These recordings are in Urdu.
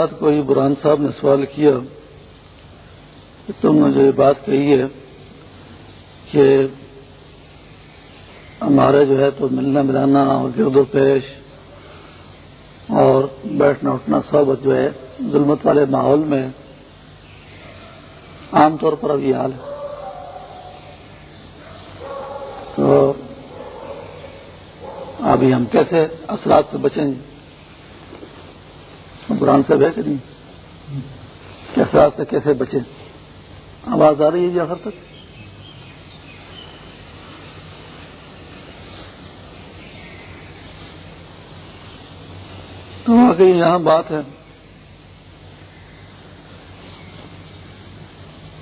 رات کوئی برہان صاحب نے سوال کیا کہ تم نے جو یہ بات کہی ہے کہ ہمارے جو ہے تو ملنا ملانا اور گرد و پیش اور بیٹھنا اٹھنا سب جو ہے ظلمت والے ماحول میں عام طور پر اب یہ حال ہے۔ تو ابھی ہم کیسے اثرات سے بچیں؟ گے قرآن سے ہے کہ نہیں کہ اثرات سے کیسے بچیں؟ آواز آ رہی ہے جی آخر تک؟ تو واقعی یہاں بات ہے۔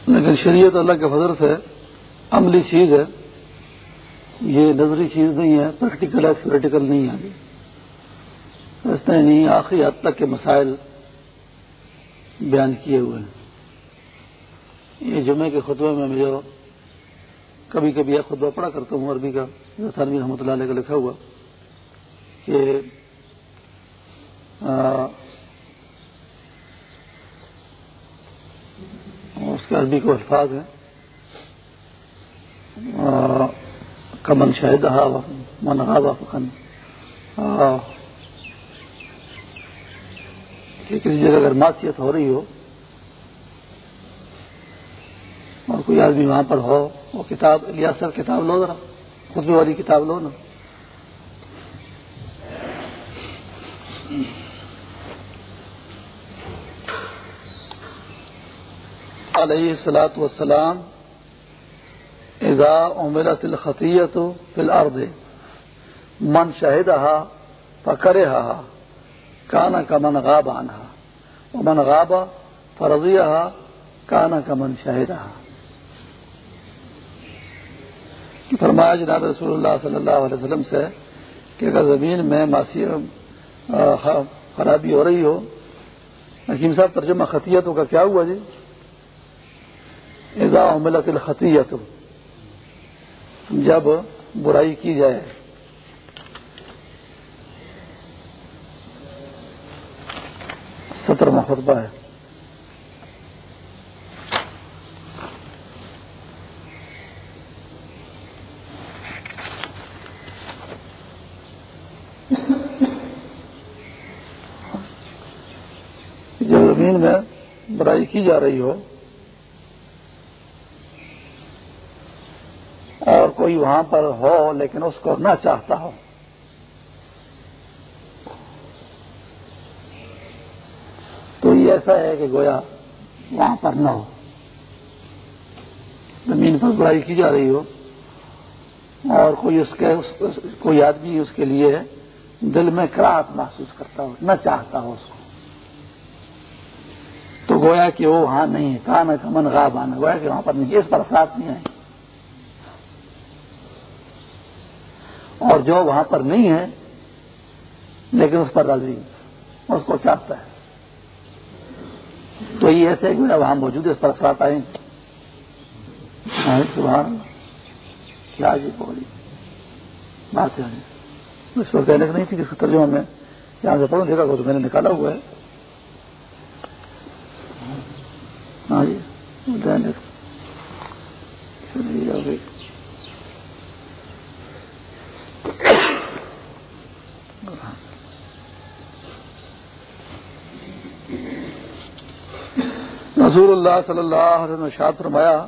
لیکن شریعت اللہ کے فضر سے عملی چیز ہے۔ یہ نظری چیز نہیں ہے پریکٹیکل ہے تھیوریٹیکل نہیں ہے۔ اس نے نہیں، آخری حد تک کے مسائل بیان کیے ہوئے ہیں۔ یہ جمعے کے خطبے میں مجھے کبھی کبھی یہ خطبہ پڑھا کرتا ہوں، عربی کا تھانوی رحمۃ اللہ علیہ کا لکھا ہوا کہ اس کے عربی کو الفاظ ہیں۔ کمن شاہد من غابہ فخن کہ کسی جگہ اگر معاشیت ہو رہی ہو اور کوئی آدمی وہاں پر ہو، وہ کتاب سر کتاب لو ذرا، خطبے والی کتاب لو نا۔ علیہ السلاۃ وسلام اذا عملت الخطیت فی الارض، من شہدہا فکرہا۔ کانا کا من غاب آنا من غاب فرضیہ کانا کا من شہدہ فرمایا جناب رسول اللہ صلی اللہ علیہ وسلم سے کہ اگر زمین میں ماسی خرابی ہو رہی ہو، حکیم صاحب ترجمہ خطیتوں کا کیا ہوا جی؟ اذا ملت الخطیت جب برائی کی جائے خطبہ ہے۔ جب زمین میں برائی کی جا رہی ہو اور کوئی وہاں پر ہو لیکن اس کو نہ چاہتا ہو۔ ایسا ہے کہ گویا وہاں پر نہ ہو۔ زمین پر برائی کی جا رہی ہو۔ اور کوئی اس کے کوئی آدمی اس کے لیے دل میں کراہت محسوس کرتا ہو، نہ چاہتا ہو اس کو۔ تو گویا کہ وہ وہاں نہیں ہے۔ کہاں کا من غاب آنا گویا کہ وہاں پر نہیں۔ اس پر ساتھ نہیں آئے۔ اور جو وہاں پر نہیں ہے، لیکن اس پر راضی اس کو چاہتا ہے۔ تو یہ ایسے کہ وہاں موجود ہے اس پر اثرات آئے کیا جی بولی۔ بات ہے۔ اس پر کہنے نہیں تھی جس کے ترجمہ میں یہاں سے پڑھوں، دیکھا تو میں نے نکالا ہوا ہے۔ ہاں جی رسول اللہ صلی اللہ علیہ وسلم شاد فرمایا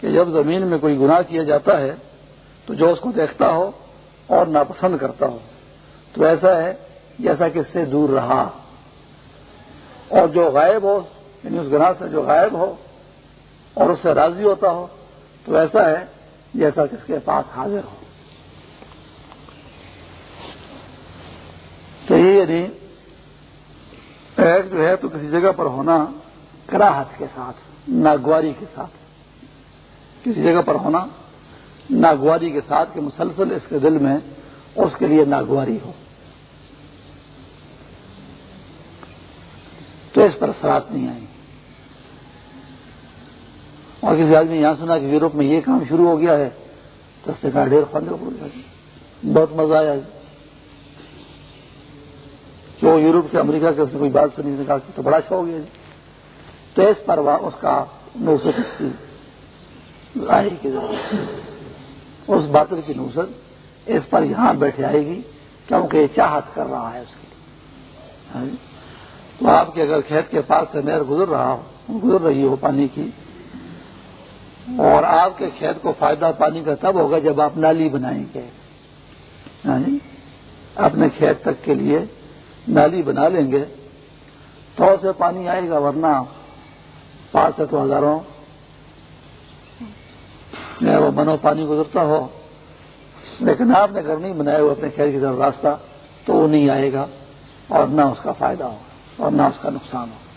کہ جب زمین میں کوئی گناہ کیا جاتا ہے تو جو اس کو دیکھتا ہو اور ناپسند کرتا ہو، تو ایسا ہے جیسا کہ اس سے دور رہا۔ اور جو غائب ہو یعنی اس گناہ سے جو غائب ہو اور اس سے راضی ہوتا ہو، تو ایسا ہے جیسا کہ اس کے پاس حاضر ہو۔ تو یہ یعنی ایک جو ہے تو کسی جگہ پر ہونا کراہت کے ساتھ، ناگواری کے ساتھ۔ کسی جگہ پر ہونا ناگواری کے ساتھ کہ مسلسل اس کے دل میں اس کے لیے ناگواری ہو۔ تو اس پر اثرات نہیں آئی اور کسی آدمی یہاں سنا کہ یوروپ میں یہ کام شروع ہو گیا ہے، تو اس سے کہا ڈھیر فنڈ ہو گیا۔ بہت مزہ آیا۔ کہ وہ یورپ کے امریکہ کے اس نے کوئی بات سنی نے کہا کہ تو بڑا شوق ہے۔ تو اس پر اس کا نوسط اس کی ظاہر کی ضرورت اس باطل کی نوسط اس پر یہاں بیٹھے آئے گی کیونکہ یہ چاہت کر رہا ہے اس کے لیے۔ ہاں جی؟ تو آپ کے اگر کھیت کے پاس سے نہر گزر رہا ہو، گزر رہی ہو پانی کی، اور آپ کے کھیت کو فائدہ پانی کا تب ہوگا جب آپ نالی بنائیں گے۔ ہاں جی؟ اپنے کھیت تک کے لیے نالی بنا لیں گے، تو سے پانی آئے گا، ورنہ پانچ سے تو ہزاروں۔ وہ منو پانی گزرتا ہو، لیکن آپ نے اگر نہیں بنایا ہوا اپنے کھیت کی طرف راستہ، تو وہ نہیں آئے گا اور نہ اس کا فائدہ ہوگا اور نہ اس کا نقصان ہوگا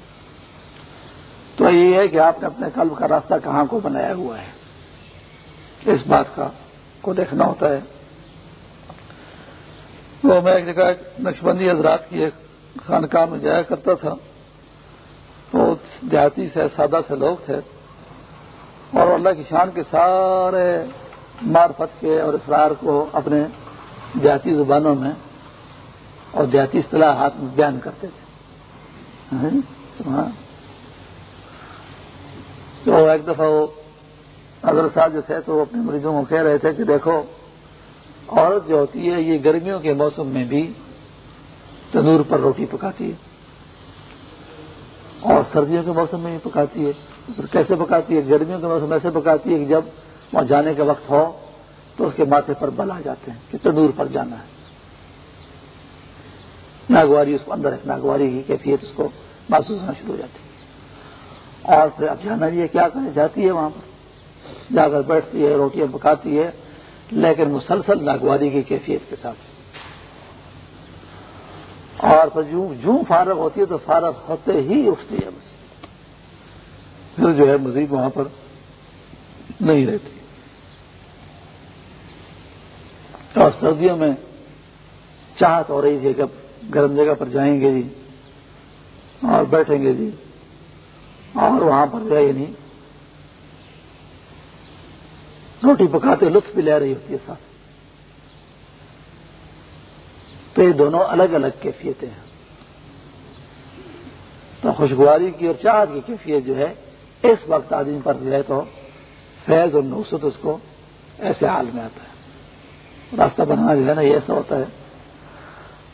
تو یہ ہے کہ آپ نے اپنے قلب کا راستہ کہاں کو بنایا ہوا ہے۔ اس بات کا کو دیکھنا ہوتا ہے۔ تو میں ایک جگہ نقشبندی حضرات کی ایک خانقاہ میں جایا کرتا تھا۔ تو دیہاتی سے سادہ سے لوگ تھے اور اللہ کی شان کے سارے معرفت کے اور اسرار کو اپنے دیہاتی زبانوں میں اور دیہاتی اصطلاحات میں بیان کرتے تھے۔ ہاں جی؟ تو ایک دفعہ وہ حضرت صاحب جو تھے تو وہ اپنے مریضوں کو کہہ رہے تھے کہ دیکھو، عورت جو ہوتی ہے یہ گرمیوں کے موسم میں بھی تندور پر روٹی پکاتی ہے۔ اور سردیوں کے موسم میں بھی پکاتی ہے، پھر کیسے پکاتی ہے؟ گرمیوں کے موسم ایسے پکاتی ہے کہ جب وہاں جانے کا وقت ہو تو اس کے ماتھے پر بل آ جاتے ہیں کہ تندور پر جانا ہے۔ ناگواری، اس کو اندر ایک ناگواری کی کیفیت اس کو محسوس ہونا شروع ہو جاتی ہے۔ اور پھر اب جانا بھی ہے کیا کرے جاتی ہے وہاں پر؟ جا کر بیٹھتی ہے، روٹیاں پکاتی ہے، لیکن مسلسل ناگواری کی کیفیت کے ساتھ۔ اور پھر جوں فارغ ہوتی ہے تو فارغ ہوتے ہی اٹھتی ہے بس پھر جو ہے مزید وہاں پر نہیں رہتی۔ اور سردیوں میں چاہت ہو رہی تھی کہ گرم جگہ پر جائیں گے جی اور بیٹھیں گے جی۔ اور وہاں پر جو ہے یعنی روٹی پکاتے، لطف بھی لے رہی ہوتی ہے ساتھ۔ تو یہ دونوں الگ الگ کیفیتیں ہیں۔ تو خوشگواری کی اور چاہت کی کیفیت جو ہے، اس وقت آدمی پر جو ہے تو فیض اور نوسط اس کو ایسے حال میں آتا ہے۔ راستہ بنانا جو ہے نا، یہ ایسا ہوتا ہے۔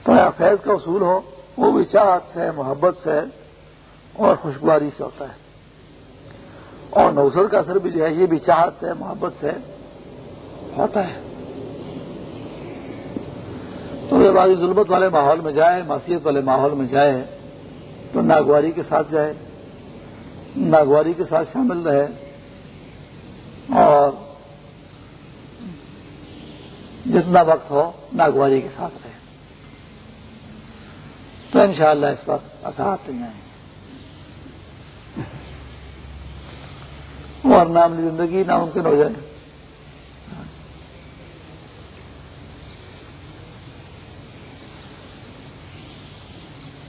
تو یا فیض کا اصول ہو، وہ بھی چاہت سے، محبت سے اور خوشگواری سے ہوتا ہے۔ اور نوسر کا اثر بھی جو ہے، یہ بھی چاہت سے، محبت سے ہوتا ہے۔ تو جب آدمی ظلمت والے ماحول میں جائے، معصیت والے ماحول میں جائے، تو ناگواری کے ساتھ جائے، ناگواری کے ساتھ شامل رہے اور جتنا وقت ہو، ناگواری کے ساتھ رہے۔ تو انشاءاللہ اس وقت اثرات نہیں آئیں اور نام زندگی ناممکن ہو جائے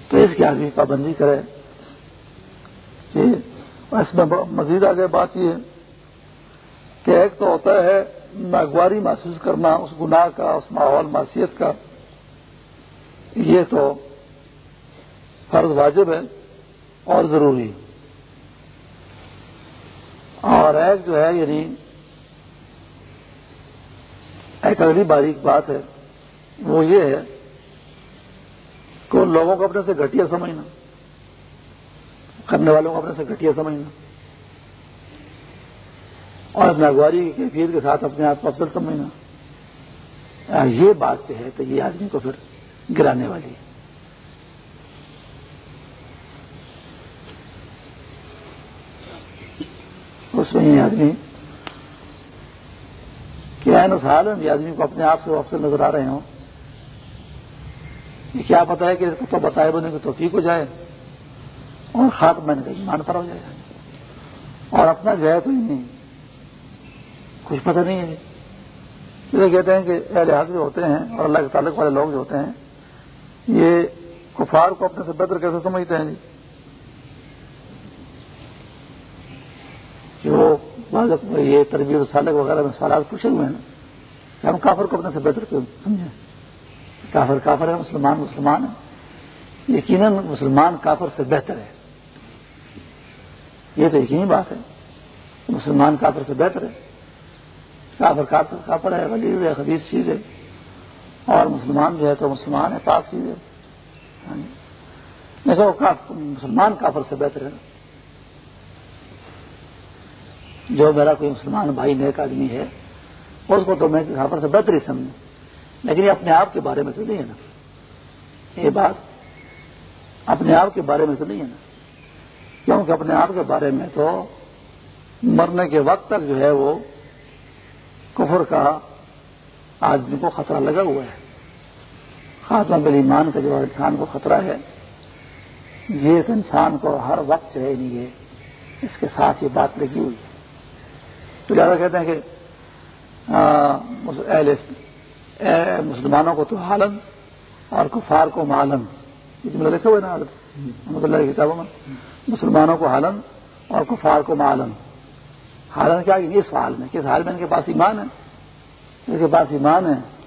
تو اس کی آدمی پابندی کرے۔ کہ اس میں مزید آگے بات یہ کہ ایک تو ہوتا ہے ناگواری محسوس کرنا، اس گناہ کا، اس ماحول، معصیت کا۔ یہ تو فرض واجب ہے اور ضروری۔ اور ایک جو ہے یعنی ایک اگلی باریک بات ہے، وہ یہ ہے کہ لوگوں کو اپنے سے گھٹیا سمجھنا۔ کرنے والوں کو اپنے سے گھٹیا سمجھنا۔ اور ناگواری کی کیفیت کے ساتھ اپنے آپ کو افضل سمجھنا۔ یہ بات جو ہے تو یہ آدمی کو پھر گرانے والی ہے۔ اس میں یہ آدمی کہ اس حال میں یہ آدمی کو اپنے آپ سے افسر نظر آ رہے ہوں۔ کیا پتا ہے کہ اس کو تو بتائے بنے کی توفیق ہو جائے اور خاک میں کا ایمان پر ہو جائے۔ اور اپنا جو ہے تو ہی نہیں، کچھ پتہ نہیں ہے۔ یہ کہتے ہیں کہ اہل حق جو ہوتے ہیں اور اللہ کے تعلق والے لوگ جو ہوتے ہیں، یہ کفار کو اپنے سے بہتر کیسے سمجھتے ہیں جی؟ کہ وہ یہ تربیت سالک وغیرہ میں سوالات پوچھے ہوئے ہیں۔ کہ ہم کافر کو اپنے سے بہتر کیوں سمجھیں؟ کافر کافر ہے، مسلمان مسلمان ہے۔ یقیناً مسلمان کافر سے بہتر ہے۔ یہ تو یقینی بات ہے۔ مسلمان کافر سے بہتر ہے۔ کافر کافر کافر ہے ولیز ہے خبیص چیز ہے۔ اور مسلمان جو ہے تو مسلمان ہے، پاک چیز ہے۔ ہاں جی۔ مسلمان کافر سے بہتر ہے۔ جو میرا کوئی مسلمان بھائی نیک آدمی ہے، اس کو تو میں کافر سے بہتر ہی سمجھوں۔ لیکن یہ اپنے آپ کے بارے میں تو نہیں ہے نا۔ یہ بات اپنے آپ کے بارے میں تو نہیں ہے نا۔ کیونکہ اپنے آپ کے بارے میں تو مرنے کے وقت تک جو ہے وہ کفر کا آدمی کو خطرہ لگا ہوا ہے۔ خاتمہ بل ایمان کا جو انسان کو خطرہ ہے، یہ اس انسان کو ہر وقت جو ہے نہیں ہے، اس کے ساتھ یہ بات لگی ہوئی ہے۔ تو زیادہ کہتے ہیں کہ مسلمانوں کو تو حالن اور کفار کو مالن جملہ لکھے ہوئے نا محمد اللہ کی کتابوں میں۔ مسلمانوں کو حالن اور کفار کو مالن حالن کیا کہ اس حال میں کس حال میں ان کے پاس ایمان ہے۔ ان کے پاس ایمان ہے۔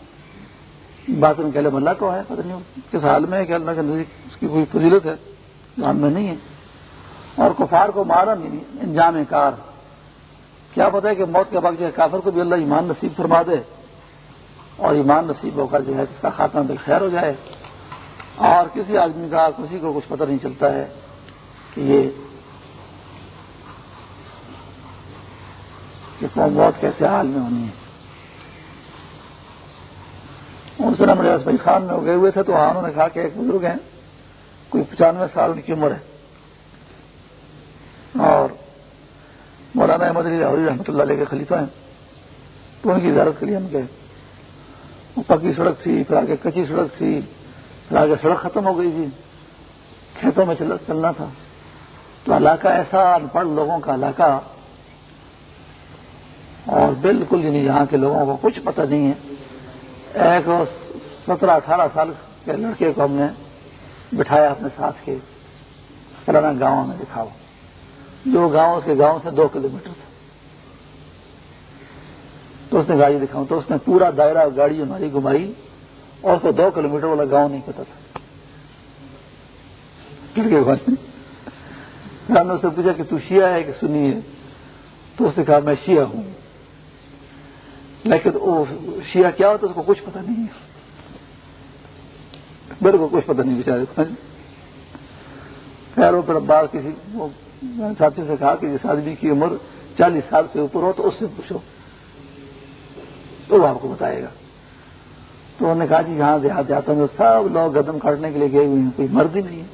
بات ان کے علم اللہ کو ہے، پتہ نہیں کس حال میں کہ اللہ کے نزدیک اس کی کوئی فضیلت ہے جو میں نہیں ہے۔ اور کفار کو مارن یعنی انجام کار۔ کیا پتا ہے کہ موت کے بعد جو ہے کافر کو بھی اللہ ایمان نصیب فرما دے۔ اور ایمان نصیب ہو کر جو ہے اس کا خاتمہ بالخیر ہو جائے اور کسی آدمی کا کسی کو کچھ پتہ نہیں چلتا ہے کہ یہ کہ قوم موت کیسے حال میں ہونی ہے۔ ان سے ہمارے بھائی خان میں گئے ہوئے تھے تو وہاں انہوں نے کہا کہ ایک بزرگ ہیں، کوئی پچانوے سال کی عمر ہے۔ اور مولانا احمد علی لاہوری رحمۃ اللہ علیہ کے خلیفہ ہیں، تو ان کی اجازت کے لیے ہم گئے۔ پکی سڑک تھی، پھر آگے کچی سڑک تھی، پھر آگے سڑک ختم ہو گئی تھی کھیتوں میں چلنا تھا۔ تو علاقہ ایسا ان پڑھ لوگوں کا علاقہ۔ اور بالکل یعنی یہاں کے لوگوں کو کچھ پتہ نہیں ہے۔ ایک سترہ اٹھارہ سال کے لڑکے کو ہم نے بٹھایا اپنے ساتھ کے۔ فلانا گاؤں میں دکھاؤ۔ جو گاؤں اس کے گاؤں سے دو کلو میٹر تھا۔ تو اس نے گاڑی دکھاؤں تو اس نے پورا دائرہ گاڑی ہماری گھمائی اور اس کو دو کلو میٹر والا گاؤں نہیں پتا تھا۔ نے اس سے پوچھا کہ تو شیعہ ہے کہ سنی ہے؟ تو اس نے کہا میں شیعہ ہوں۔ لیکن وہ شیعہ کیا ہوتا اس کو کچھ پتا نہیں ہے۔ میرے کو کچھ پتا نہیں بچارے خیر، وہ پھر بعض کسی ساتھی سے کہا کہ جس آدمی کی عمر چالیس سال سے اوپر ہو تو اس سے پوچھو۔ تو وہ آپ کو بتائے گا۔ تو انہوں نے کہا جی یہاں دیہات جاتا ہوں سب لوگ قدم کاٹنے کے لیے گئے ہوئے ہیں، کوئی مرد ہی نہیں ہے۔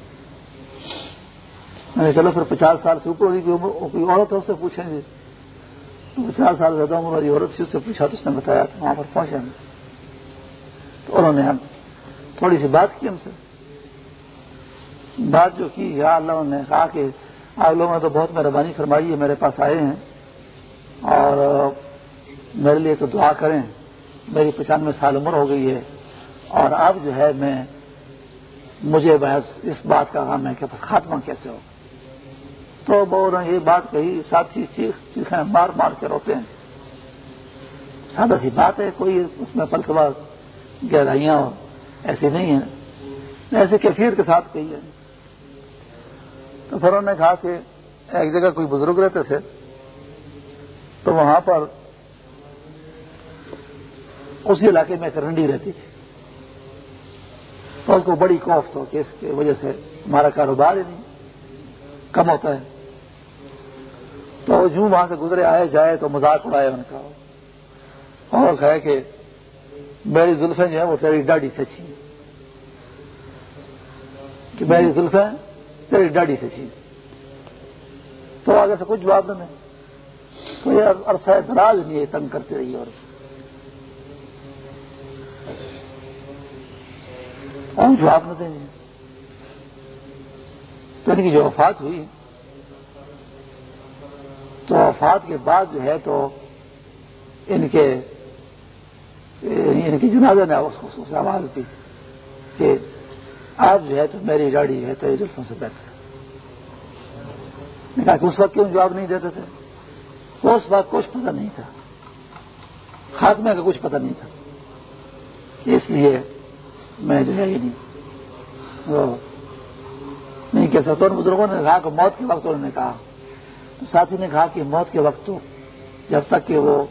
میں نے چلو پھر پچاس سال سے اوپر ہوگی، کوئی عورت ہے اس سے پوچھیں گے۔ تو پچاس سال زیادہ عمر والی عورت تھی، اس سے پوچھا تو اس نے بتایا تو وہاں پر پہنچے ہم۔ تو انہوں نے ہم تھوڑی سی بات کی ہم سے۔ بات جو کی، یا اللہ نے کہا کہ آپ لوگوں نے تو بہت مہربانی فرمائی ہے، میرے پاس آئے ہیں۔ اور میرے لیے تو دعا کریں۔ میری پچانوے سال عمر ہو گئی ہے۔ اور اب جو ہے میں، مجھے بحث، اس بات کا غم ہے کہ خاتمہ کیسے ہو۔ تو بول رہے یہ بات کہی، ساتھی چیخ، چیخیں مار مار کے روتے ہیں۔ سادہ سی بات ہے، کوئی اس میں فلسفہ گہرائیاں ایسی نہیں ہیں۔ ایسے کیفیت کے ساتھ کہی ہے۔ تو پھر انہوں نے کہا کہ ایک جگہ کوئی بزرگ رہتے تھے، تو وہاں پر اسی علاقے میں ایک رنڈی رہتی تھی۔ تو اس کو بڑی کوفت ہو کہ اس کی وجہ سے ہمارا کاروبار ہی نہیں، کم ہوتا ہے۔ تو جو وہاں سے گزرے، آئے، جائے تو مذاق اڑائے ان کا۔ اور کہے کہ میری زلفیں جو ہے وہ تیری ڈاڈی سے اچھی کہ میری زلفیں تیری ڈاڈی سے چیز تو آگے سے کچھ جواب نہیں تو یہ عرصہ دراز نہیں تنگ کرتے رہی اور اور جواب نہ دیں گے۔ تو ان کی جو وفات ہوئی تو وفات کے بعد جو ہے تو ان کے، ان کی جنازہ نے آواز دی کہ آپ جو ہے تو میری گاڑی ہے تو زلفوں سے بہتر کہا کہ اس وقت کیوں جواب نہیں دیتے تھے؟ اس وقت کچھ پتہ نہیں تھا۔ خاتمے کا کچھ پتہ نہیں تھا۔ اس لیے میں جو ہے یہ نہیں. وہ کہ ستون بزرگوں نے کہا کہ موت کے وقت انہوں نے کہا. تو ساتھی نے کہا کہ موت کے وقت تو جب تک کہ وہ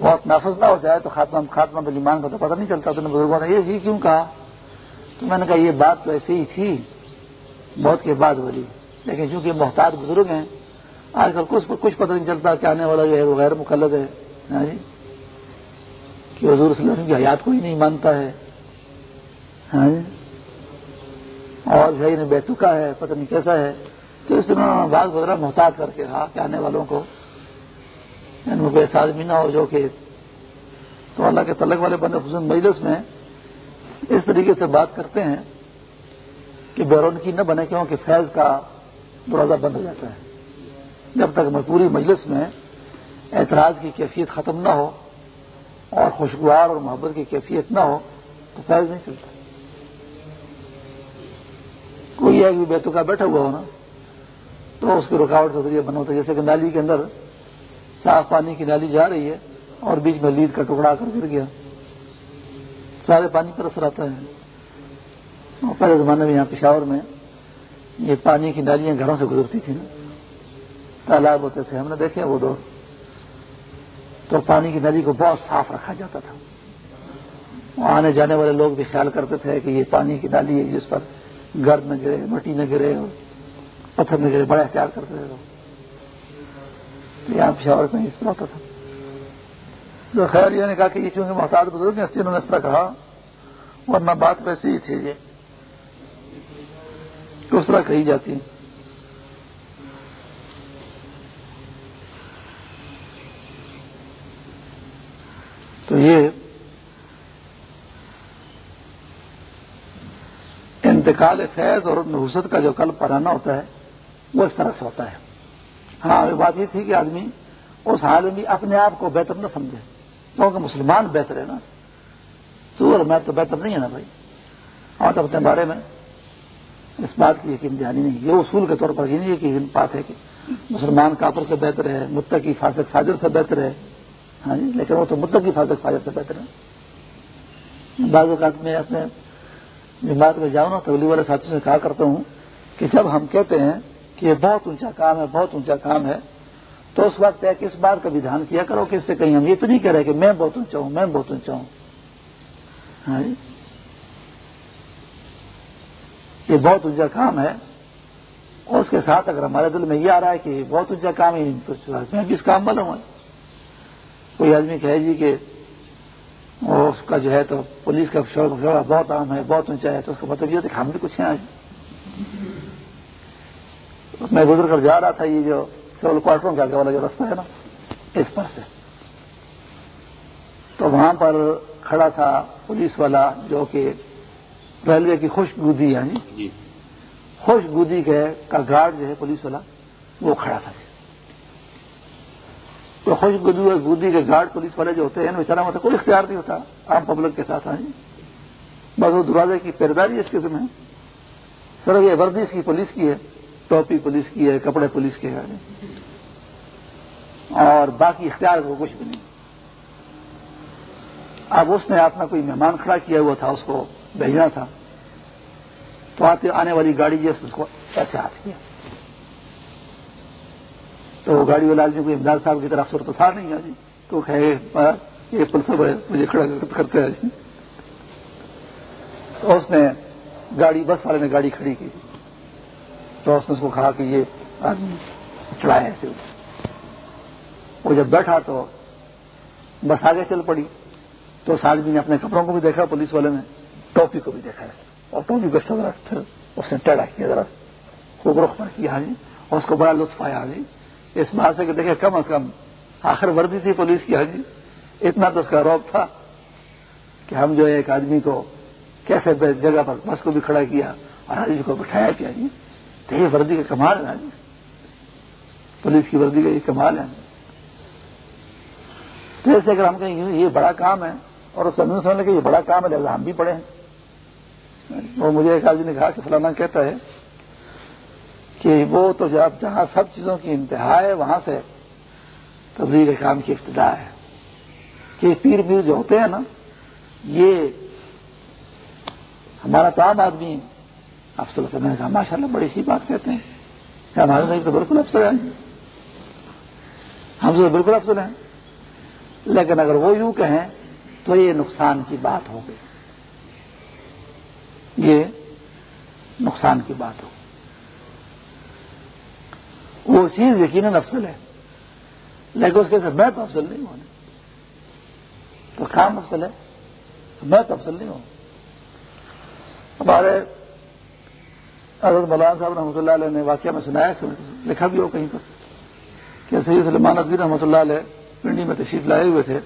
موت نافذ نہ ہو جائے تو خاتمہ خاتمہ بلیمان کا تو پتہ نہیں چلتا. تو بزرگوں نے یہ ہی کیوں کہا؟ تو میں نے کہا یہ بات تو ایسی ہی تھی، موت کے بعد بولی لیکن چونکہ محتاط بزرگ ہیں، آج کل کچھ کچھ پتہ نہیں چلتا کہ آنے والا جو ہے وہ غیر مقلد ہے. ہاں جی؟ کہ حضور صلی اللہ علیہ وسلم کی حیات کو ہی نہیں مانتا ہے. ہاں جی؟ اور نے بے چکا ہے، پتہ نہیں کیسا ہے۔ تو اس میں بعض بدرا محتاط کر کے رہا کہ آنے والوں کو یعنی ان کو ایسا آدمی نہ ہو جو کہ تو اللہ کے تلق والے بند حسن مجلس میں اس طریقے سے بات کرتے ہیں کہ بیرونکی نہ بنے کیوں کہ فیض کا دروازہ بند ہو جاتا ہے۔ جب تک میں پوری مجلس میں اعتراض کی کیفیت ختم نہ ہو اور خوشگوار اور محبت کی کیفیت نہ ہو، تو فیض نہیں چلتا۔ کوئی ایک بھی بیتو کا بیٹھا ہوا ہو نا تو اس کی رکاوٹ کا ذریعہ بنا ہوتا ہے۔ جیسے کہ نالی کے اندر صاف پانی کی نالی جا رہی ہے اور بیچ میں لید کا ٹکڑا کر گر گیا۔ سارے پانی پر اثر آتا ہے۔ اور پہلے زمانے میں یہاں پشاور میں یہ پانی کی نالیاں گھروں سے گزرتی تھیں۔ نا تالاب ہوتے تھے، ہم نے دیکھے وہ دور۔ تو پانی کی نلی کو بہت صاف رکھا جاتا تھا۔ آنے جانے والے لوگ بھی خیال کرتے تھے کہ یہ پانی کی نالی ہے جس پر گرد نہ گرے، مٹی نہ گرے، پتھر نہ گرے، بڑا احتیاط کرتے تھے۔ یہاں پشاور میں اس طرح ہوتا تھا۔ جو خیر یہ نے کہا کہ یہ چونکہ محتاط بزرگ ہیں، اس لیے انہوں نے اس طرح کہا، ورنہ بات ویسی ہی تھی یہ اس طرح کہی جاتی ہے تو یہ انتقال فیض اور نحوست کا جو کل پرانا ہوتا ہے، وہ اس طرح سے ہوتا ہے۔ ہاں بات یہ تھی کہ آدمی اس حال میں اپنے آپ کو بہتر نہ سمجھے۔ کیونکہ مسلمان بہتر ہے نا۔ تو اور میں تو بہتر نہیں ہے نا بھائی۔ اور تو اپنے بارے میں اس بات کی یقین دہانی نہیں۔ یہ اصول کے طور پر یہ نہیں ہے کہ بات ہے کہ مسلمان کافر سے بہتر ہے، متقی فاسق فاجر سے بہتر ہے۔ ہاں جی لیکن وہ تو مطلب کی فاضل سے بہتر ہے۔ بعض اوقات میں اپنے بات میں جاؤں نا تبلی والے ساتھیوں سے کہا کرتا ہوں کہ جب ہم کہتے ہیں کہ یہ بہت اونچا کام ہے، بہت اونچا کام ہے، تو اس وقت ایک اس بات کا بھی دھیان کیا کرو کہ اس سے کہیں ہم یہ تو نہیں کہہ رہے کہ میں بہت اونچا ہوں، میں بہت اونچا ہوں۔ ہاں جی؟ یہ بہت اونچا کام ہے۔ اور اس کے ساتھ اگر ہمارے دل میں یہ آ رہا ہے کہ بہت اونچا کام ہے میں بھی اس کام والا ہوں۔ کوئی آدمی کہے جی کہ اس کا جو ہے تو پولیس کا شور بہت عام ہے بہت اونچا ہے تو اس کا مطلب یہ کہ ہم بھی کچھ ہیں آج۔ میں گزر کر جا رہا تھا یہ جو سول کوارٹروں کے آگے والا جو رستہ ہے نا اس پر سے۔ تو وہاں پر کھڑا تھا پولیس والا جو کہ ریلوے کی خوش گودی ہے جی۔ خوش گودی کے کا گارڈ جو ہے پولیس والا وہ کھڑا تھا۔ تو خوش گدو گودی کے گارڈ پولیس والے جو ہوتے ہیں بیچارا مطلب کوئی اختیار نہیں ہوتا۔ عام پبلک کے ساتھ آئیں۔ بس وہ دروازے کی پیرداری اس قسم ہے۔ سر، یہ وردی اس کی پولیس کی ہے، ٹوپی پولیس کی ہے، کپڑے پولیس کے ہیں۔ اور باقی اختیار کو کچھ بھی نہیں۔ اب اس نے اپنا کوئی مہمان کھڑا کیا ہوا تھا، اس کو بھیجنا تھا۔ تو آتے آنے والی گاڑی جیسے اس کو ایسے ہاتھ کیا۔ تو گاڑی والا آدمی کو امداد صاحب کی طرف تو تھا نہیں جی۔ تو یہ پلسر مجھے کھڑا کرتے ہیں جی۔ تو اس نے گاڑی، بس والے نے گاڑی کھڑی کی۔ تو اس نے اس کو کہا کہ یہ آدمی چڑھایا ایسے وہ جب بیٹھا تو بس آگے چل پڑی۔ تو اس آدمی نے اپنے کپڑوں کو بھی دیکھا، پولیس والے نے ٹوپی کو بھی دیکھا اور ٹوپی کو سب پھر اس نے ٹیڑا کیا، ذرا خوب رخ پر کیا جی۔ اور اس کو بڑا لطف آیا جی۔ اس بات سے کہ دیکھے کم از کم آخر وردی تھی پولیس کی حاجی۔ اتنا تو اس کا روپ تھا کہ ہم جو ہے ایک آدمی کو کیسے جگہ پر بس کو بھی کھڑا کیا اور آدمی کو بٹھایا کیا جی تو یہ وردی کا کمال ہے جی پولیس کی وردی کا یہ کمال ہے۔ تو ایسے اگر ہم کہیں یہ بڑا کام ہے اور اس کو سمجھنے کہ یہ بڑا کام ہے، لہٰذا ہم بھی پڑھے ہیں۔ وہ مجھے ایک آدمی نے کہا کہ فلانا کہتا ہے کہ وہ تو جب جہاں سب چیزوں کی انتہا ہے، وہاں سے تبدیلی کام کی ابتدا ہے۔ کہ پیر پیر جو ہوتے ہیں نا، یہ ہمارا تو عام آدمی افسر سے میں نے کہا ماشاء اللہ بڑی سی بات کہتے ہیں۔ کہ ہمارے نہیں تو بالکل افسر ہیں۔ ہم سے بالکل افسر ہیں۔ لیکن اگر وہ یوں کہیں، تو یہ نقصان کی بات ہوگی یہ نقصان کی بات ہو وہ چیز یقیناً افضل ہے۔ لیکن اس کے ساتھ میں تو افضل نہیں ہوں۔ تو کام افضل ہے۔ میں تو افضل نہیں ہوں۔ ہمارے حضرت مولانا صاحب رحمۃ اللہ علیہ نے واقعہ میں سنایا لکھا بھی ہو کہیں پر، کہ سید سلمان عدین رحمۃ اللہ علیہ پنڈی میں تشریف لائے ہوئے تھے۔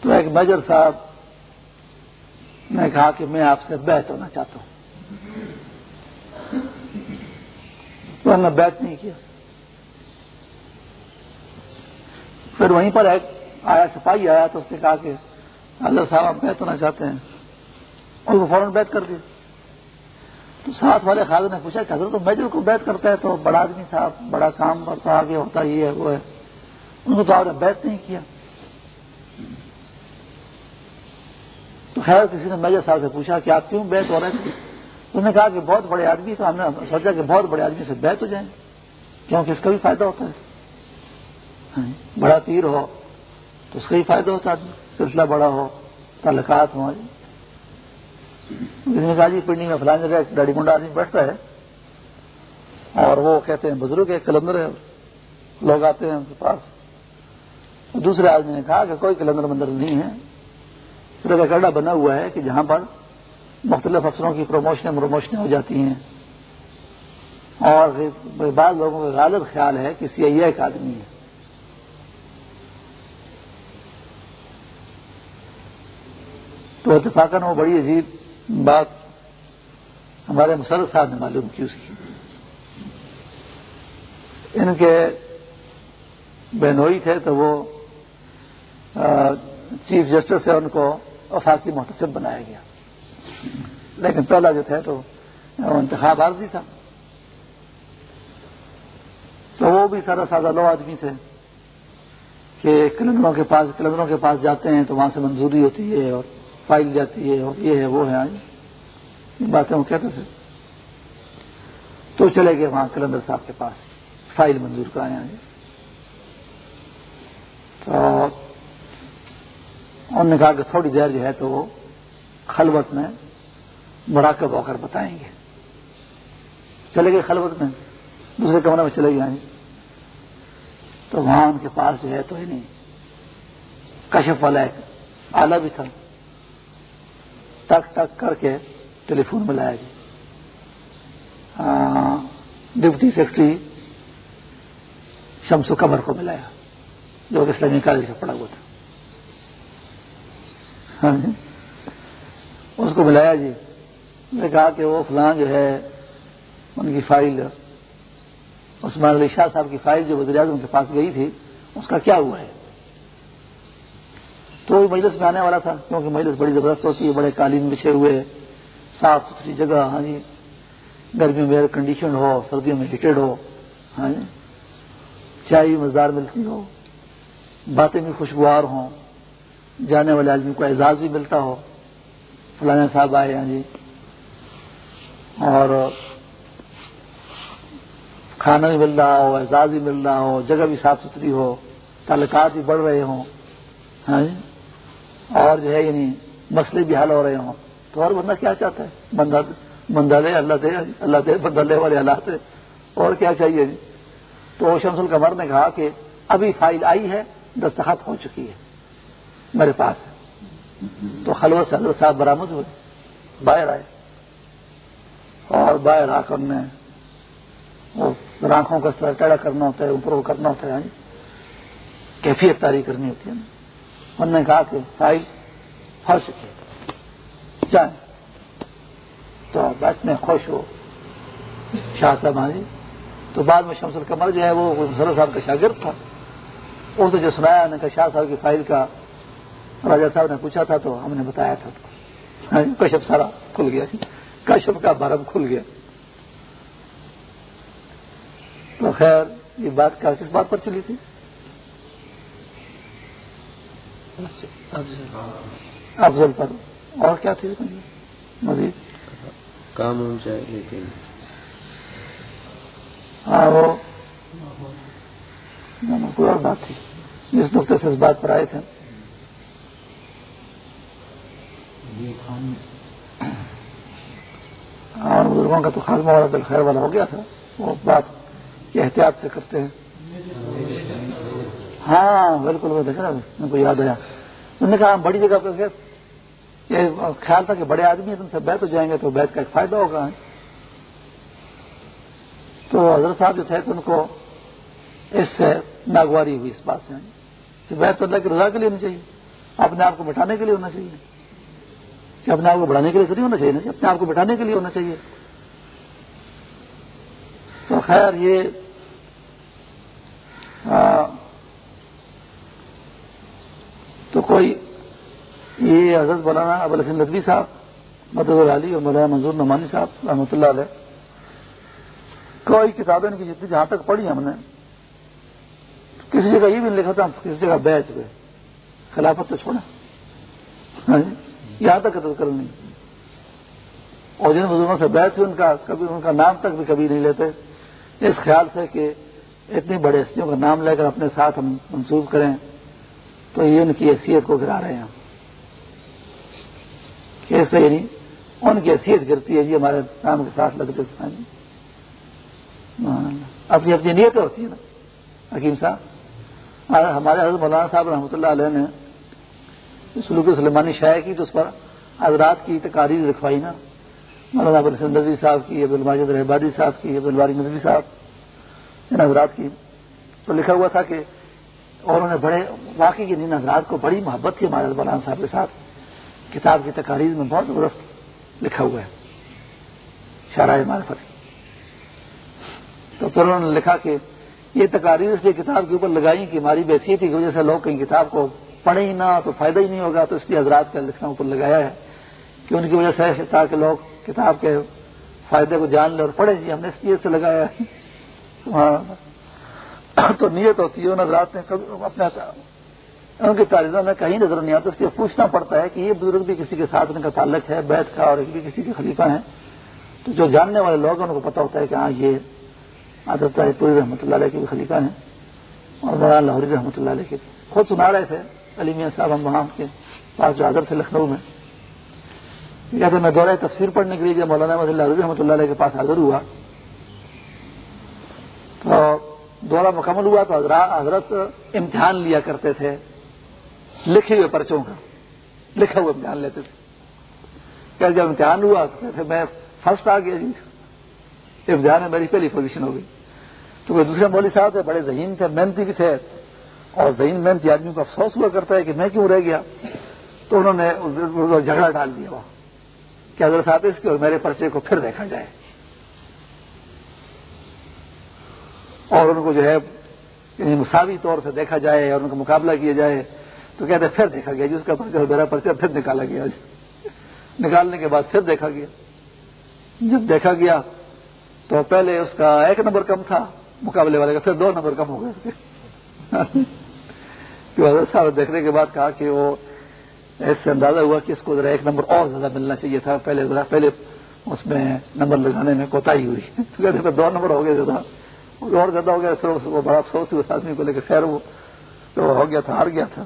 تو ایک میجر صاحب نے کہا کہ میں آپ سے بیت ہونا چاہتا ہوں۔ تو نے بیت نہیں کیا پھر وہیں پر ایک آیا، سپاہی آیا تو اس نے کہا کہ اللہ صاحب آپ بیت ہونا چاہتے ہیں۔ اور وہ فوراً بیت کر دیا تو ساتھ والے خاص نے پوچھا کہ حضرت، تو میجر کو بیت کرتا ہے تو بڑا آدمی تھا، بڑا کام کرتا آگے ہوتا یہ ہے، وہ ہے۔ ان کو تو آپ نے بیت نہیں کیا۔ تو خیر، کسی نے میجر صاحب سے پوچھا کہ آپ کیوں بیت ہو رہے تھے انہوں نے کہا کہ بہت بڑے آدمی تو ہم نے سوچا کہ بہت بڑے آدمی سے بیت ہو جائیں، کیونکہ اس کا بھی فائدہ ہوتا ہے۔ ہاں، بڑا تیر ہو تو اس کا بھی فائدہ ہوتا ہے۔ سلسلہ بڑا ہو، تعلقات ہوں۔ نے کہا جی پنڈی میں فلان جگہ ڈاڑی منڈا آدمی بیٹھتا ہے اور وہ کہتے ہیں، بزرگ ہے، کلندر ہے۔ لوگ آتے ہیں ان کے پاس۔ دوسرے آدمی نے کہا کہ کوئی کلندر مندر نہیں ہے، صرف ایک اڈا بنا ہوا ہے کہ جہاں پر مختلف افسروں کی پروموشنیں پروموشنیں ہو جاتی ہیں۔ اور بعض لوگوں کا غالب خیال ہے کہ سی آئی اے ایک آدمی ہے۔ تو اتفاقاً وہ بڑی عجیب بات ہمارے مسرت صاحب نے معلوم کی اس کی۔ ان کے بہنوئی تھے تو وہ چیف جسٹس سے ان کو وفاقی محتسب بنایا گیا۔ لیکن پہلا جو تھا تو انتخاب عارضی تھا۔ تو وہ بھی سارا سادہ لو آدمی تھے کہ کلندروں کے پاس، کلندروں کے پاس جاتے ہیں تو وہاں سے منظوری ہوتی ہے اور فائل جاتی ہے اور یہ ہے، وہ ہے یہ باتیں وہ کہتے تھے۔ تو چلے گئے وہاں کلندر صاحب کے پاس۔ فائل منظور کرائے آئے تو انہوں نے کہا کہ تھوڑی دیر جو ہے تو وہ خلوت میں مراکب ہو کر بتائیں گے۔ چلے گئے خلوت میں، دوسرے کمرے میں چلے گئے تو وہاں ان کے پاس جو ہے تو ہی نہیں کشف والا ایک آلہ بھی تھا۔ ٹک ٹک کر کے ٹیلی فون میں لایا گیا ہاں، ڈپٹی سیکرٹری شمسو قمر کو ملایا، جو کہ اسلامی کالج سے پڑا ہوا تھا۔ ہاں جی۔ اس کو ملایا جی۔ نے کہا کہ وہ فلان جو ہے، ان کی فائل، عثمان علی شاہ صاحب کی فائل جو وزیر اعظم کے پاس گئی تھی، اس کا کیا ہوا ہے؟ تو وہ مجلس میں آنے والا تھا، کیونکہ مجلس بڑی زبردست ہوتی ہے، بڑے قالین بچھے ہوئے صاف ستھری جگہ ہاں جی گرمیوں میں ایئر کنڈیشن ہو، سردیوں میں ہیٹڈ ہو ہاں جی چائے بھی مزدار ملتی ہو، باتیں بھی خوشگوار ہوں، جانے والے آدمی کو اعزاز بھی ملتا ہو فلانا صاحب آئے ہاں جی اور کھانا بھی مل رہا ہو، اعزاز بھی مل رہا ہو، جگہ بھی صاف ستھری ہو، تعلقات بھی بڑھ رہے ہوں ہاں جی؟ اور جو ہے یعنی مسئلے بھی حل ہو رہے ہوں۔ تو اور بندہ کیا چاہتا ہے؟ بندہ بندہ لے، اللہ دے اللہ دے، بندہ لے والے حالات اور کیا چاہیے جی؟ تو شمس القمر نے کہا کہ ابھی فائل آئی ہے، دستخط ہو چکی ہے میرے پاس۔ تو خلوت سے صاحب برامد ہوئے، باہر آئے۔ اور باہر آ کر نے آنکھوں کا طرح ٹیڑا کرنا ہوتا ہے، اوپر کرنا ہوتا ہے کیفیت تاری کرنی ہوتی ہے انہوں نے کہا کہ فائل فرش کے جائیں تو بس میں خوش ہو۔ شاہ صاحب ہاں جی تو بعد میں شمس القمر جو ہے وہ سر صاحب کا شاگرد تھا۔ اس نے جو سنایا نے کہا، شاہ صاحب کی فائل کا راجا صاحب نے پوچھا تھا تو ہم نے بتایا تھا۔ کشپ سارا کھل گیا۔ کشپ کا بارم کھل گیا۔ تو خیر یہ بات کا کس بات پر چلی تھی؟ افضل پر۔ اور کیا تھی مزید۔ کام ہو جائے لیکن۔ ہاں وہ۔ کوئی اور بات تھی۔ جس نقطے سے اس بات پر آئے تھے۔ اور بزرگوں کا تو خاتمہ والا دل خیر والا ہو گیا تھا۔ وہ بات احتیاط سے کرتے ہیں۔ ہاں بالکل وہ دیکھا میرے کو یاد آیا۔ انہوں نے کہا بڑی جگہ پہ یہ خیال تھا کہ بڑے آدمی تم سے بیت ہو جائیں گے تو بیت کا ایک فائدہ ہوگا۔ تو حضرت صاحب جو تھے، تو ان کو اس سے ناگواری ہوئی اس بات سے۔ کہ بیت اللہ کی رضا کے لیے ہونی چاہیے۔ اپنے آپ کو بٹھانے کے لیے ہونا چاہیے۔ کہ اپنے آپ کو بڑھانے کے لیے نہیں ہونا چاہیے جی، اپنے آپ کو بٹھانے کے لیے ہونا چاہیے۔ خیر یہ تو کوئی، یہ حضرت مولانا ابو الحسن ندوی صاحب، مدد علی اور مولانا منظور نعمانی صاحب، رحمۃ اللہ علیہ، کوئی کتابیں کی جتنی جہاں تک پڑھی ہم نے، کسی جگہ یہ بھی لکھا تھا کسی جگہ بیچ گئے، خلافت تو چھوڑا ہاں جی؟ یہاں تک قتل کرنی اور جن بزرگوں سے بیچ ہوئی ان کا کبھی ان کا نام تک بھی کبھی نہیں لیتے۔ اس خیال سے کہ اتنی بڑے ہستیوں کا نام لے کر اپنے ساتھ ہم منسوخ کریں تو یہ ان کی حیثیت کو گرا رہے ہیں۔ اس سے یعنی ان کی حیثیت گرتی ہے جی ہمارے نام کے ساتھ لگتے جی۔ اپنی اپنی نیتیں ہوتی ہے نا، حکیم صاحب۔ ہمارے حضرت مولانا صاحب رحمۃ اللہ علیہ نے سلوک سلمانی شائع کی تو اس پر حضرات کی تقاریر رکھوائی نا۔ مولانا ابو ندوی صاحب کی، عبد الماجد رحبادی صاحب کی، عبد الباری ندوی صاحب ان حضرات کی۔ تو لکھا ہوا تھا کہ اور انہوں نے بڑے واقعی ان حضرات کو بڑی محبت تھی، ہمارے مولانا صاحب کے ساتھ۔ کتاب کی تقاریر میں بہت زبردست لکھا ہوا ہے۔ شارہ معرفت۔ تو پھر انہوں نے لکھا کہ یہ تقاریر اس لیے کتاب کے اوپر لگائی کہ ہماری بحثیت کی وجہ سے لوگ کہیں کتاب کو پڑھے ہی نہ، تو فائدہ ہی نہیں ہوگا۔ تو اس لیے حضرات کا لکھنا اوپر لگایا ہے کہ ان کی وجہ سے تاکہ لوگ کتاب کے فائدے کو جان لیں اور پڑھے جی ہم نے اس لیے سے لگایا ہاں۔ تو نیت ہوتی ہے ان حضرات نے اپنے ان کی تعلیموں میں کہیں نظر نہیں آتا اس لیے پوچھنا پڑتا ہے کہ یہ بزرگ بھی کسی کے ساتھ ان کا تعلق ہے، بیت کا اور بھی کسی کے خلیفہ ہیں۔ تو جو جاننے والے لوگ ہیں، ان کو پتا ہوتا ہے کہ ہاں یہ عادت پوری رحمۃ اللہ علیہ کے بھی خلیفہ ہیں۔ اور مولانا لاہوری رحمۃ اللہ علیہ کے خود سنا رہے تھے، علی میاں صاحب ہم وہاں کے پاس جو حضرت تھے لکھنؤ میں۔ کہتے میں دورہ تفسیر پڑھنے کے لیے مولانا اللہ رحمۃ اللہ علیہ کے پاس حاضر ہوا، تو دورہ مکمل ہوا تو حضرت امتحان لیا کرتے تھے، لکھے ہوئے پرچوں کا، لکھا ہوا امتحان لیتے تھے۔ کہ جب امتحان ہوا تو کہتے میں فرسٹ آ گیا جی۔ امتحان میں میری پہلی پوزیشن ہو گئی۔ تو وہ دوسرے مولوی صاحب تھے، بڑے ذہین تھے، محنتی بھی تھے۔ اور ذہین محنتی آدمی کو افسوس ہوا کرتا ہے کہ میں کیوں رہ گیا؟ تو انہوں نے جھگڑا ڈال دیا۔ وہاں کہ حضرت صاحب اس کے اور میرے پرچے کو پھر دیکھا جائے۔ اور ان کو جو ہے یعنی مساوی طور سے دیکھا جائے اور ان کا مقابلہ کیا جائے، تو کہتے پھر دیکھا گیا، جس کا پرچہ میرا پرچہ پھر نکالا گیا۔ نکالنے کے بعد پھر دیکھا گیا۔ جب دیکھا گیا، تو پہلے اس کا ایک نمبر کم تھا، مقابلے والے کا پھر دو نمبر کم ہو گئے۔ حضرت صاحب دیکھنے کے بعد کہا کہ وہ اس سے اندازہ ہوا کہ اس کو ذرا ایک نمبر اور زیادہ ملنا چاہیے تھا۔ پہلے ذرا، پہلے اس میں نمبر لگانے میں کوتا ہی ہوئی تو کہتے دو نمبر ہو گئے زیادہ۔ اور زیادہ ہو گیا، پھر وہ بڑا افسوس اس آدمی کو لے کے۔ خیر، وہ تو ہو گیا تھا، ہار گیا تھا۔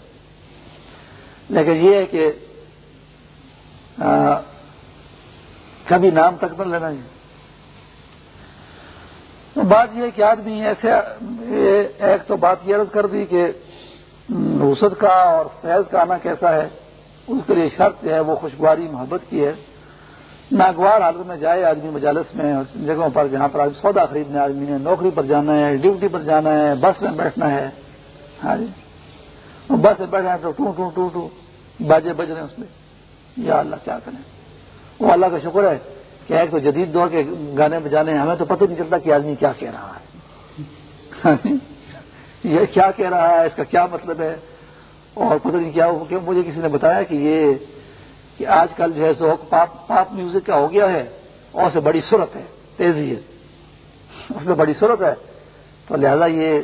لیکن یہ ہے کہ کبھی نام تک نہ لینا چاہیے بات یہ کہ آدمی ایسے ایک تو بات یہ عرض کر دی کہ وسط کا اور فیض کا آنا کیسا ہے۔ اس کے لیے شرط ہے وہ خوشگواری، محبت کی ہے۔ ناگوار حالت میں جائے، آدمی مجالس میں جگہوں پر جہاں پر سودا خریدنا آدمی نے نوکری پر جانا ہے، ڈیوٹی پر جانا ہے، بس میں بیٹھنا ہے۔ ہاں جی۔ بس میں بیٹھنا ہے تو ٹو ٹو ٹو ٹو باجے بج رہے ہیں اس میں۔ یا اللہ کیا کریں۔ وہ اللہ کا شکر ہے کہ ایک تو جدید دور کے گانے بجانے ہیں۔ ہمیں تو پتہ نہیں چلتا کہ آدمی کیا کہہ رہا ہے۔ ہاں جی۔ یہ کیا کہہ رہا ہے، اس کا کیا مطلب ہے؟ اور پتہ نہیں کیا مجھے کسی نے بتایا کہ یہ کہ آج کل جو ہے سو پاپ پاپ میوزک کا ہو گیا ہے اور سے بڑی صورت ہے، تیزی ہے۔ اس میں بڑی صورت ہے۔ تو لہذا یہ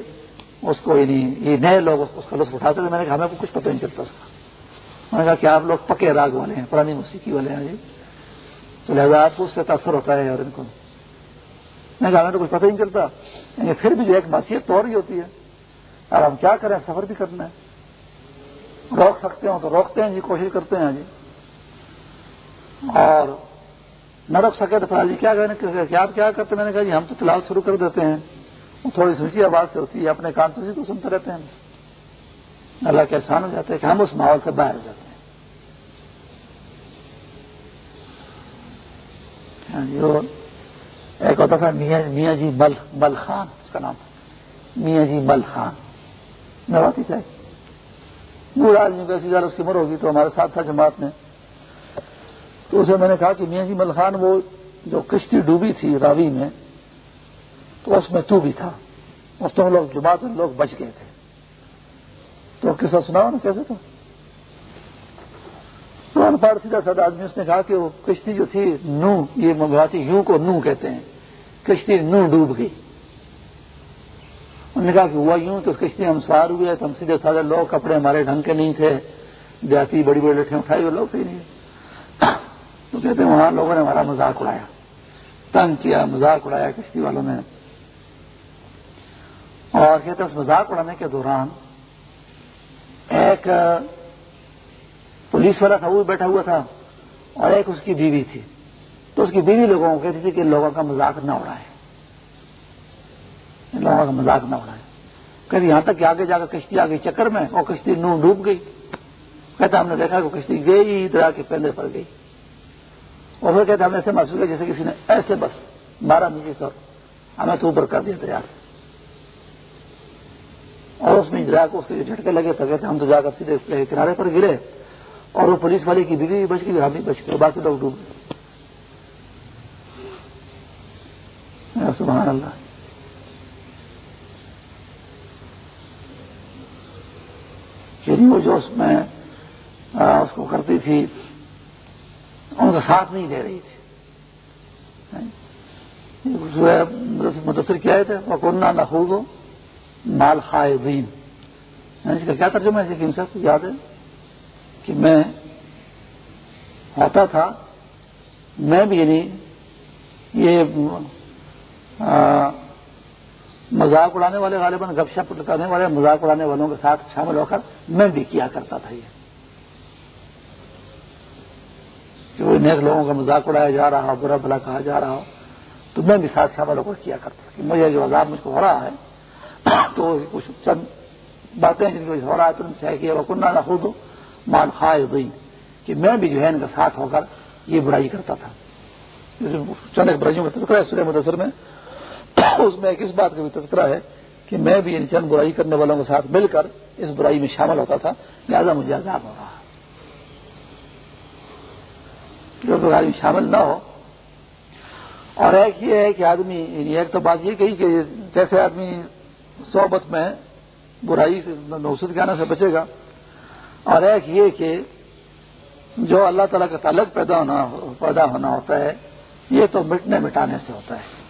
اس کو یعنی یہ نئے لوگ اس کا لطف اٹھاتے تھے۔ میں نے کہا، ہمیں کچھ پتہ نہیں چلتا اس کا۔ میں نے کہا کہ آپ لوگ پکے راگ والے ہیں، پرانی موسیقی والے ہیں جی۔ تو لہٰذا آپ کو اس سے تاثر ہوتا ہے اور ان کو۔ میں کہا، ہمیں تو کچھ پتہ نہیں چلتا۔ یعنی پھر بھی جو ایک معصیت تو اور ہی ہوتی ہے۔ اور ہم کیا کریں؟ سفر بھی کرنا ہے۔ روک سکتے ہوں تو روکتے ہیں جی کوشش کرتے ہیں جی۔ اور نہ رکھ سکے تو جی کیا کہ آپ کیا کرتے میں نے کہا جی ہم تو تلاش شروع کر دیتے ہیں۔ وہ تھوڑی سوچی آواز سے ہوتی ہے، اپنے کام سے کو سنتے رہتے ہیں۔ اللہ کے احسان ہو جاتے ہیں کہ ہم اس ماحول سے باہر ہو جاتے ہیں۔ ہاں جی ایک ہوتا تھا، میاں میاں جی مل مل خان، اس کا نام میاں جی مل خان۔ میں بات ہی چاہیے بوڑھا آدمی کیسی زیادہ اس کی عمر ہوگی تو ہمارے ساتھ تھا جماعت میں۔ تو اسے میں نے کہا کہ میاں جی مل خان وہ جو کشتی ڈوبی تھی راوی میں، تو اس میں تو بھی تھا۔ اس تم لوگ جماعت لوگ بچ گئے تھے۔ تو کس سناؤ نا کیسے تو ان پڑھ سیدھا سادہ آدمی اس نے کہا کہ وہ کشتی جو تھی نو، یہ مغاتی یوں کو نو کہتے ہیں۔ کشتی نو ڈوب گئی۔ نے کہا کہ ہوا یوں تو اس کشتی ہم سوار ہوئے تو ہم سیدھے سادے لوگ کپڑے ہمارے ڈھنگ کے نہیں تھے، دیہاتی بڑی بڑی لٹھیں اٹھائی ہوئے لوگ ہی نہیں تو کہتے ہیں وہاں لوگوں نے ہمارا مذاق اڑایا، تنگ کیا، مذاق اڑایا کشتی والوں نے۔ اور کہتے ہیں اس مذاق اڑانے کے دوران ایک پولیس والا تھا، وہ بیٹھا ہوا تھا اور ایک اس کی بیوی تھی۔ تو اس کی بیوی لوگوں کو کہتی تھی کہ لوگوں کا مذاق نہ اڑائے لوگوں کا مذاق نہ اڑائے۔ کہتے یہاں تک کہ آگے جا کر کشتی آ گئی چکر میں اور کشتی نو ڈوب گئی۔ کہتا، ہم نے دیکھا کہ کشتی گئی دریا کے پہلے پر گئی۔ اور پھر کہتے ہم نے ایسے محسوس کیا جیسے کسی نے ایسے بس بارہ نیچے سو ہمیں تو اوپر کر دیا دریا اور اس میں دریا کو اس کے جھٹکے لگے تو کہتے ہم تو جا کر سیدھے کنارے پر گرے اور وہ پولیس والے کی بیوی بھی بچ گئی ہم بھی بچ گئے، باقی لوگ ڈوب گئے۔ سبحان اللہ۔ یعنی وہ جو اس میں اس کو کرتی تھی، ان کا ساتھ نہیں دے رہی تھی۔ جو ہے، مدثر کیا تھے وہ کنہ نہ ہو مال خائے دین اس یعنی کا کیا ترجمہ ہے؟ جی، کہ صاحب، یاد ہے؟ کہ میں ہوتا تھا، میں بھی یعنی یہ مذاق اڑانے والے غالباً گپ شپ کرنے والے، مذاق اڑانے والوں کے ساتھ شامل ہو کر میں بھی کیا کرتا تھا یہ۔ کہ وہ نیک لوگوں کا مذاق اڑایا جا رہا ہو، برا بلا کہا جا رہا ہو، تو میں بھی ساتھ شامل ہو کر کیا کرتا کہ مجھے جو عذاب مجھ کو ہو رہا ہے، تو کچھ چند باتیں جن کو ہو رہا ہے، تو سے کہ وہ کنہ نہ خود مال خواہ کہ میں بھی جو ہے ان کا ساتھ ہو کر یہ برائی کرتا تھا۔ چند ایک برائیوں کا تذکرہ ہے سورہ مدثر میں۔ اس میں ایک اس بات کا بھی تذکرہ ہے کہ میں بھی یعنی ان چند برائی کرنے والوں کے ساتھ مل کر اس برائی میں شامل ہوتا تھا، لہٰذا مجھے عذاب ہو رہا۔ جو آدمی شامل نہ ہو۔ اور ایک یہ ہے کہ آدمی یعنی ایک تو بات یہ کہی کہ جیسے آدمی صحبت میں برائی سے، نوسط کے آنے سے بچے گا۔ اور ایک یہ کہ جو اللہ تعالیٰ کا تعلق پیدا ہونا پیدا ہونا ہوتا ہے، یہ تو مٹنے، مٹانے سے ہوتا ہے۔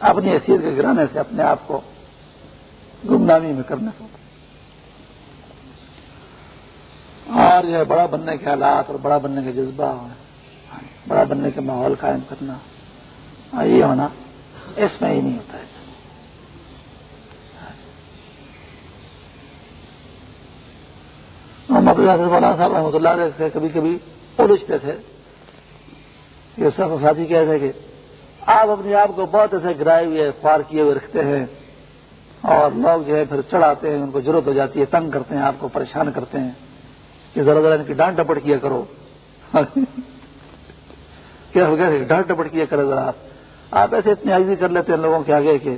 اپنی حیثیت کے گرانے سے اپنے آپ کو گمنامی میں کرنے سے۔ اور جو ہے بڑا بننے کے حالات اور بڑا بننے کا جذبہ بڑا بننے کے ماحول قائم کرنا یہ ہونا اس میں ہی نہیں ہوتا ہے۔ محمد اللہ مولانا صاحب رحمۃ اللہ علیہ سے کبھی کبھی الجھتے تھے یہ سب ساتھی کہتے تھے کہ آپ اپنے آپ کو بہت ایسے گرائے ہوئے خوار کیے ہوئے رکھتے ہیں اور لوگ جو ہے پھر چڑھاتے ہیں، ان کو ضرورت ہو جاتی ہے، تنگ کرتے ہیں، آپ کو پریشان کرتے ہیں کہ ذرا ذرا ان کی ڈانٹ ڈپٹ کیا کرو۔ کیا ڈانٹ ڈپٹ کیا کرو ذرا آپ۔ آپ ایسے اتنی عزی کر لیتے ہیں لوگوں کے آگے کہ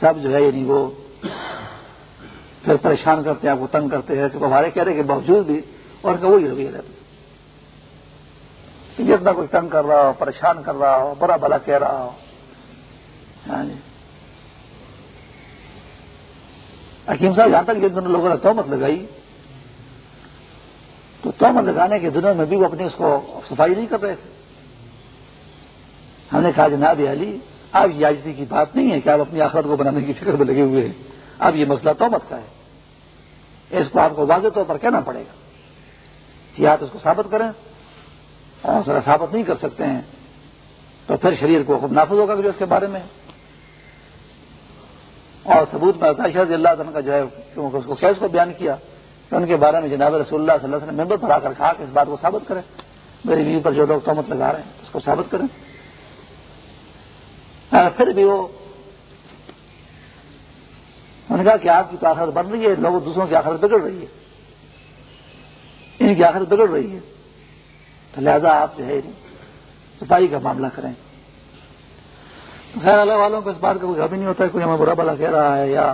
سب جو ہے یعنی وہ پھر پریشان کرتے ہیں، آپ کو تنگ کرتے ہیں تو ہمارے کہہ رہے کہ باوجود بھی، اور ان کا وہی رویہ رہتا جتنا کوئی تنگ کر رہا ہو، پریشان کر رہا ہو، برا بلا کہہ رہا ہو۔ ہاں جی۔ حکیم صاحب، جہاں تک جن دونوں لوگوں نے تومت لگائی، تو تومت لگانے کے دنوں میں بھی وہ اپنی اس کو صفائی نہیں کر رہے تھے۔ ہم نے کہا، جناب علی اب یہ آجتی کی بات نہیں ہے کہ آپ اپنی آخرت کو بنانے کی فکر میں لگے ہوئے ہیں۔ اب یہ مسئلہ تومت کا ہے۔ اس کو آپ کو واضح طور پر کہنا پڑے گا کہ آپ اس کو ثابت کریں۔ اور سر ثابت نہیں کر سکتے ہیں، تو پھر شریر کو حکم نافذ ہوگا جو اس کے بارے میں۔ اور ثبوت میں رضی اللہ تعالیٰ کا جو ہے اس کو کیس کو بیان کیا کہ ان کے بارے میں جناب رسول اللہ صلی اللہ علیہ وسلم ممبر پر آ کر کہا کہ اس بات کو ثابت کریں۔ میری بیوی پر جو لوگ تہمت لگا رہے ہیں، اس کو ثابت کریں۔ پھر بھی وہ، انہوں نے کہا کہ آپ کی تو آخرت بن رہی ہے، لوگ دوسروں کی آخرت بگڑ رہی ہے۔ ان کی آخرت بگڑ رہی ہے۔ لہذا آپ جو ہے صفائی کا معاملہ کریں۔ تو خیر، اللہ والوں کو اس بات کا کوئی غم نہیں ہوتا ہے کوئی ہمیں برا بلا کہہ رہا ہے یا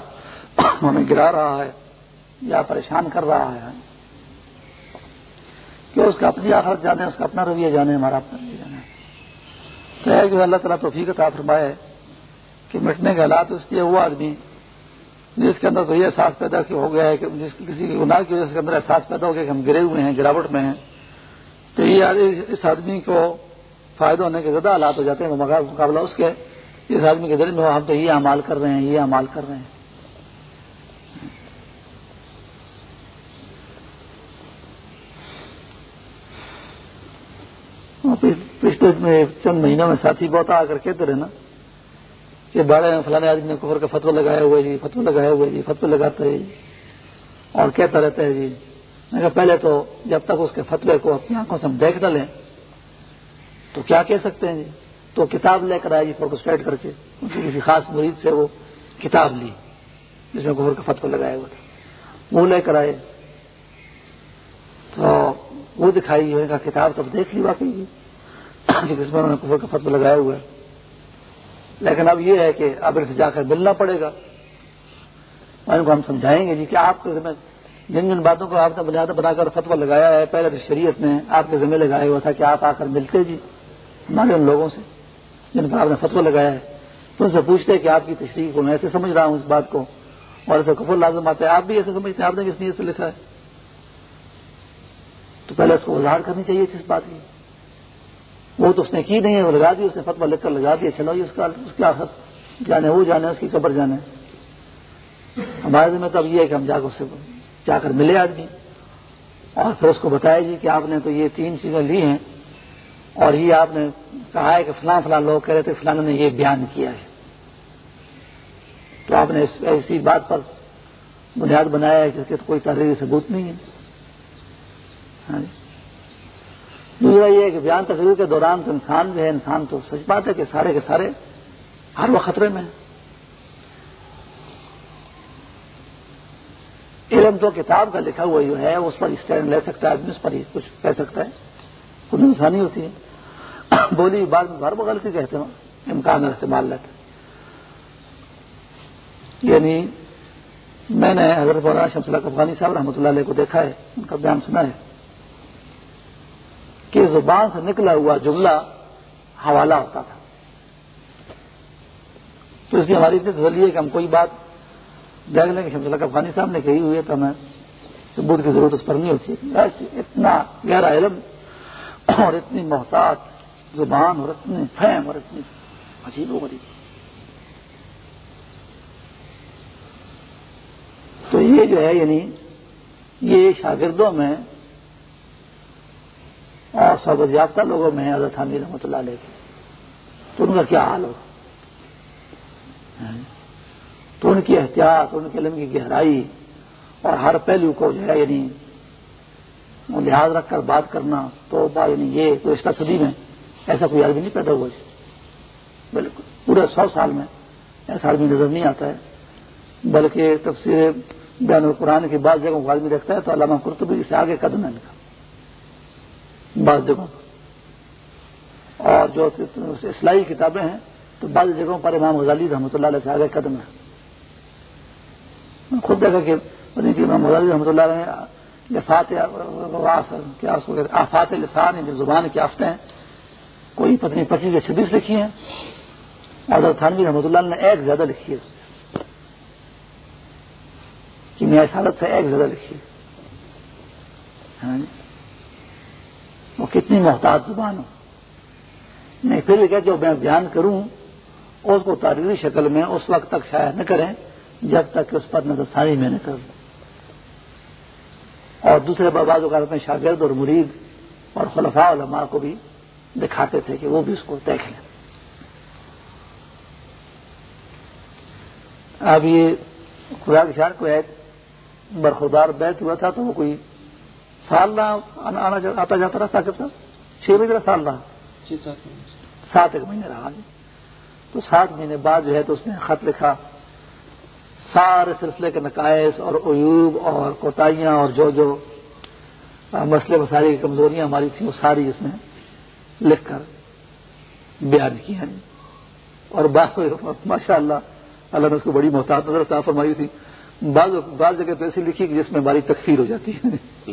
ہمیں گرا رہا ہے یا پریشان کر رہا ہے۔ کہ اس کا اپنی آخرت جانے، اس کا اپنا رویہ جانے، ہمارا اپنا رویہ جانے۔ تو ہے کہ اللہ تعالیٰ توفیق عطا فرمائے کہ مٹنے کے حالات اس لیے وہ آدمی جس کے اندر تو یہ احساس پیدا ہو گیا ہے کہ جس کسی گناہ کی وجہ سے اندر احساس پیدا ہو گیا کہ ہم گرے ہوئے ہیں، گراوٹ میں ہیں۔ تو یہ اس آدمی کو فائدہ ہونے کے زیادہ حالات ہو جاتے ہیں مقابلہ اس کے، اس آدمی کے دل میں ہم تو یہ امال کر رہے ہیں، یہ امال کر رہے ہیں۔ ہاں، پچھلے میں چند مہینوں میں ساتھی بہت آ کر کہتے رہے نا کہ بارے میں فلانے آدمی نے کفر کا فتو لگایا ہوا ہے جی فتو لگایا ہوا ہے جی فتو لگاتا ہے جی اور کہتا رہتا ہے جی۔ میں کہا، پہلے تو جب تک اس کے فتوے کو اپنی آنکھوں سے ہم دیکھ ڈالیں، تو کیا کہہ سکتے ہیں جی؟ تو کتاب لے کر آئے جی فوٹو کر کے، ان کی کسی خاص مرید سے وہ کتاب لی، جس میں کفر کا فتو لگایا ہوا تھا۔ وہ لے کر آئے، تو وہ دکھائی کہا، کتاب تو دیکھ لی واقعی جی، جس میں انہوں نے کفر کا فتو لگایا ہوا ہے۔ لیکن اب یہ ہے کہ اب ان سے جا کر ملنا پڑے گا۔ ان کو ہم سمجھائیں گے جی کہ آپ کے جن جن باتوں کو آپ نے بنیاد بنا کر فتوا لگایا ہے، پہلے تو شریعت نے آپ کے ذمہ لگایا ہوا تھا کہ آپ آ کر ملتے جی ہمارے ان لوگوں سے، جن پر آپ نے فتوا لگایا ہے۔ تو ان سے پوچھتے کہ آپ کی تشریح کو میں ایسے سمجھ رہا ہوں اس بات کو، اور ایسے کفر لازم آتا ہے آپ بھی ایسے سمجھتے ہیں، آپ نے کس نیت سے لکھا ہے۔ تو پہلے اس کو وضاحت کرنی چاہیے کس بات کی۔ وہ تو اس نے کی نہیں ہے، وہ لگا دی، اس نے فتوا لکھ کر لگا دیا، چلو جی، اس کا اس کا جانے، وہ جانے، اس کی قبر جانے۔ ہمارے میں تو اب یہ ہے کہ ہم جا کر اس سے جا کر ملے آدمی۔ اور پھر اس کو بتایا جی کہ آپ نے تو یہ تین چیزیں لی ہیں۔ اور یہ آپ نے کہا ہے کہ فلاں فلاں لوگ کہہ رہے تھے فلاں نے یہ بیان کیا ہے۔ تو آپ نے ایسی بات پر بنیاد بنایا ہے جس کے کوئی تحریری ثبوت نہیں ہے۔ ہاں جی۔ دوسرا یہ ہے کہ بیان تقریر کے دوران تو انسان جو ہے، انسان تو سچ بات ہے کہ سارے کے سارے ہر وہ خطرے میں علم تو کتاب کا لکھا ہوا جو ہے اس پر اسٹینڈ لے سکتا ہے، آدمی اس پر ہی کچھ کہہ سکتا ہے۔ کچھ انسانی ہوتی ہے۔ بولی بعد میں ہر وہ غلطی کہتے ہیں۔ امکان استعمال لیتے یعنی میں نے حضرت مولانا شمس اللہ افغانی صاحب رحمۃ اللہ علیہ کو دیکھا ہے، ان کا بیان سنا ہے کہ زبان سے نکلا ہوا جملہ حوالہ ہوتا تھا۔ تو اس لیے ہماری اتنی تسلی ہے کہ ہم کوئی بات دیکھ لیں کہ شمس اللہ افغانی صاحب نے کہی ہوئی ہے، تو ہمیں ثبوت کی ضرورت اس پر نہیں ہوتی۔ اتنا گہرا علم اور اتنی محتاط زبان اور اتنی فہم اور اتنی عجیب و غریب۔ تو یہ جو ہے یعنی یہ شاگردوں میں، اور سبز یافتہ لوگوں میں حضرت حامد رحمۃ اللہ علیہ کے۔ تو ان کا کیا حال ہو تو ان کی احتیاط، ان کے علم کی گہرائی اور ہر پہلو کو جو ہے یعنی لحاظ رکھ کر بات کرنا تو یعنی یہ تو اس صدی میں ایسا کوئی آدمی نہیں پیدا ہوا بالکل پورے سو سال میں ایسا آدمی نظر نہیں آتا ہے۔ بلکہ تفسیر بین القرآن کی بعض جگہوں کو آدمی رکھتا ہے تو علامہ قرطبی سے آگے قدم ہے۔ ان کا بعض جگہوں اور جو اسلائی کتابیں ہیں تو بعض جگہوں پر امام غزالی رحمۃ اللہ علیہ سے آگے قدم ہے۔ خود دیکھا کہ امام غزالی رحمۃ اللہ علیہ لفات کیا آفات لسان جو زبان کے آفتے ہیں۔ کوئی پتنی پچیس یا چھبیس لکھی ہیں۔ اور تھانوی رحمۃ اللہ نے ایک زیادہ لکھی ہے۔ کہ میں حالت سے ایک زیادہ لکھی ہے۔ ہاں جی۔ وہ کتنی محتاط زبان ہو۔ نہیں، پھر بھی کہ جو میں بیان کروں، اس کو تاریخی شکل میں اس وقت تک شائع نہ کریں۔ جب تک کہ اس پر نظر ثانی میں نہ کروں اور دوسرے بعض اوقات میں شاگرد اور مرید اور خلفاء علماء کو بھی دکھاتے تھے کہ وہ بھی اس کو دیکھ لیں۔ اب یہ خدا کے شان کو ایک برخودار بیت ہوا تھا تو وہ کوئی سال آنا آتا جاتا رہا ثاقب صاحب؟ چھ مہینے سال رہا۔ سات ایک مہینے رہا۔ تو سات مہینے بعد جو ہے تو اس نے خط لکھا۔ سارے سلسلے کے نقائص اور عیوب اور کوتاہیاں اور جو جو مسئلے مسائل کی کمزوریاں ہماری تھیں وہ ساری اس نے لکھ کر بیان کی ہیں۔ اور ماشاء اللہ اللہ نے اس کو بڑی محتاط نظر صاف فرمائی تھی۔ بعض بعض جگہ تو ایسی لکھی کہ جس میں ہماری تکفیر ہو جاتی ہے۔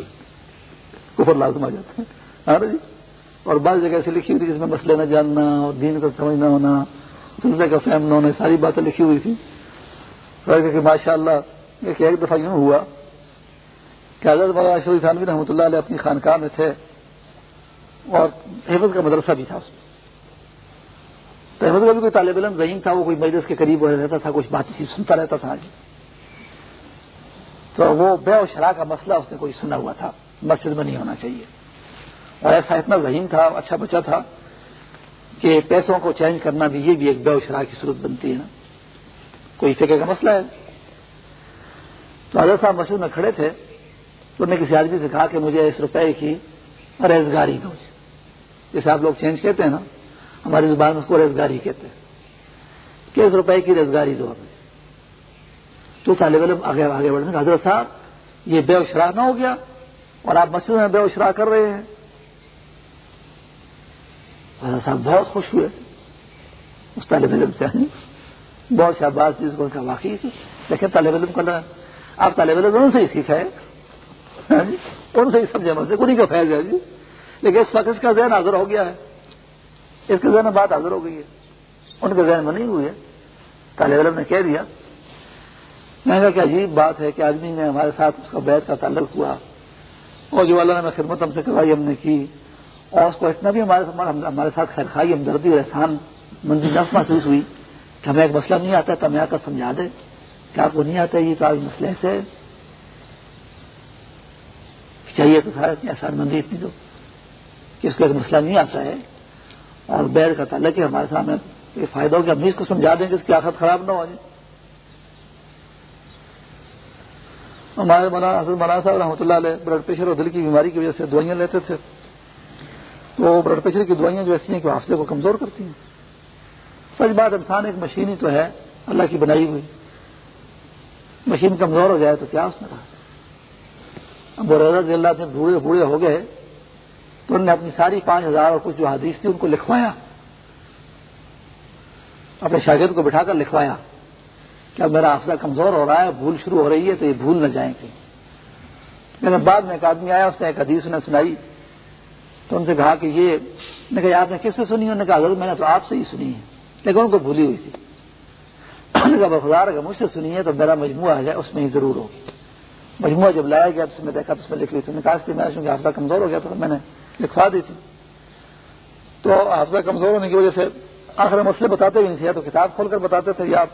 کفر لازم آ جاتا ہے۔ ہاں جی؟ اور بعض جگہ ایسی لکھی ہوئی تھی جس میں مسئلے نہ جاننا اور دین کا سمجھنا ہونا سلسلے کا فہم نہ ہونا ساری باتیں لکھی ہوئی تھی کہ ماشاء اللہ ایک ایک دفعہ یوں ہوا کہ حضرت بابا شری خانوی رحمۃ اللہ علیہ اپنی خانقاہ میں تھے اور حفظ کا مدرسہ بھی تھا اس میں۔ تو حفظ کا بھی کوئی طالب علم ذہین تھا، وہ کوئی مجلس کے قریب رہتا تھا، کچھ بات چیز سنتا رہتا تھا۔ جی تو وہ بے و شرح کا مسئلہ اس نے کوئی سنا ہوا تھا۔ مسجد میں نہیں ہونا چاہیے۔ اور ایسا اتنا ذہین تھا اچھا بچا تھا کہ پیسوں کو چینج کرنا بھی یہ بھی ایک بے و شرح کی صورت بنتی ہے نا۔ کوئی فکر کا مسئلہ ہے۔ تو حضرت صاحب مسجد میں کھڑے تھے۔ تو نے کسی آدمی سے کہا کہ مجھے اس روپے کی ریزگاری دو۔ جیسے آپ لوگ چینج کہتے ہیں نا، ہماری زبان میں اس کو ریزگاری کہتے ہیں۔ کہ اس روپے کی ریزگاری دو ہمیں۔ تو طالب علم آگے آگے بڑھنے حضرت صاحب، یہ بے اشرا نہ ہو گیا۔ اور آپ مسجد میں بے اشرا کر رہے ہیں۔ حضرت صاحب بہت خوش ہوئے۔ اس طالب علم سے بہت شہباز چیز کو واقعی تھی لیکن طالب علم کا آپ طالب علم ان سے ہی سیکھا ہے ان سے ہی سمجھے مجھے انہیں کا فیض ہے جی۔ لیکن اس وقت اس کا ذہن حاضر ہو گیا ہے۔ اس کے ذہن میں بات حاضر ہو گئی ہے۔ ان کے ذہن میں نہیں ہوئی ہے۔ طالب علم نے کہہ دیا۔ میں نے کہا کہ عجیب بات ہے کہ آدمی نے ہمارے ساتھ اس کا بیت کا تعلق ہوا۔ اور جو اللہ نے خدمت ہم سے کروائی، ہم نے کی۔ اور اس کو اتنا بھی ہمارے ہمارے ساتھ خیر خائی ہمدردی اور احسان منزل نف محسوس ہوئی۔ کہ ہمیں ایک مسئلہ نہیں آتا تو ہمیں آ کر سمجھا دے کہ آپ کو نہیں آتا یہ تو آپ مسئلے سے۔ چاہیے تو سارا اتنی احسان مندی اتنی دو کہ اس کو ایک مسئلہ نہیں آتا ہے۔ اور بیل کا تعلق ہے ہمارے سامنے، یہ فائدہ ہو کہ ہم اس کو سمجھا دیں کہ اس کی آخر خراب نہ ہو جائے۔ ہمارے مولانا حضرت مولانا صاحب رحمۃ اللہ علیہ بلڈ پریشر اور دل کی بیماری کی وجہ سے دوائیاں لیتے تھے۔ تو بلڈ پریشر کی دوائیاں جو ایسی ہیں کہ حافظے کو کمزور کرتی ہیں۔ سچ بات، انسان ایک مشین ہی تو ہے، اللہ کی بنائی ہوئی۔ مشین کمزور ہو جائے تو کیا اس نے کہا؟ اب رضی اللہ سے بوڑھے بوڑھے ہو گئے، تو انہوں نے اپنی ساری پانچ ہزار اور کچھ جو حدیث تھی ان کو لکھوایا۔ اپنے شاگرد کو بٹھا کر لکھوایا کہ اب میرا حافظہ کمزور ہو رہا ہے، بھول شروع ہو رہی ہے تو یہ بھول نہ جائیں گے لیکن بعد میں ایک آدمی آیا، اس نے ایک حدیث انہیں سنائی۔ تو ان سے کہا کہ یہ نے کہا آپ نے کس سے سنی؟ انہوں نے کہا، حضرت میں نے تو آپ سے ہی سنی ہے۔ لیکن ان کو بھولی ہوئی تھی۔ بخار اگر مجھ سے سنی ہے تو میرا مجموعہ ہے اس میں ہی ضرور ہوگی۔ مجموعہ جب لایا گیا تو میں دیکھا، تو اس میں لکھ لی تھی۔ کہا کہ میں حافظہ کمزور ہو گیا تو میں نے لکھوا دی تھی۔ تو حافظہ کمزور ہونے کی وجہ سے آخر مسئلے بتاتے بھی نہیں تھے، یا تو کتاب کھول کر بتاتے تھے، یا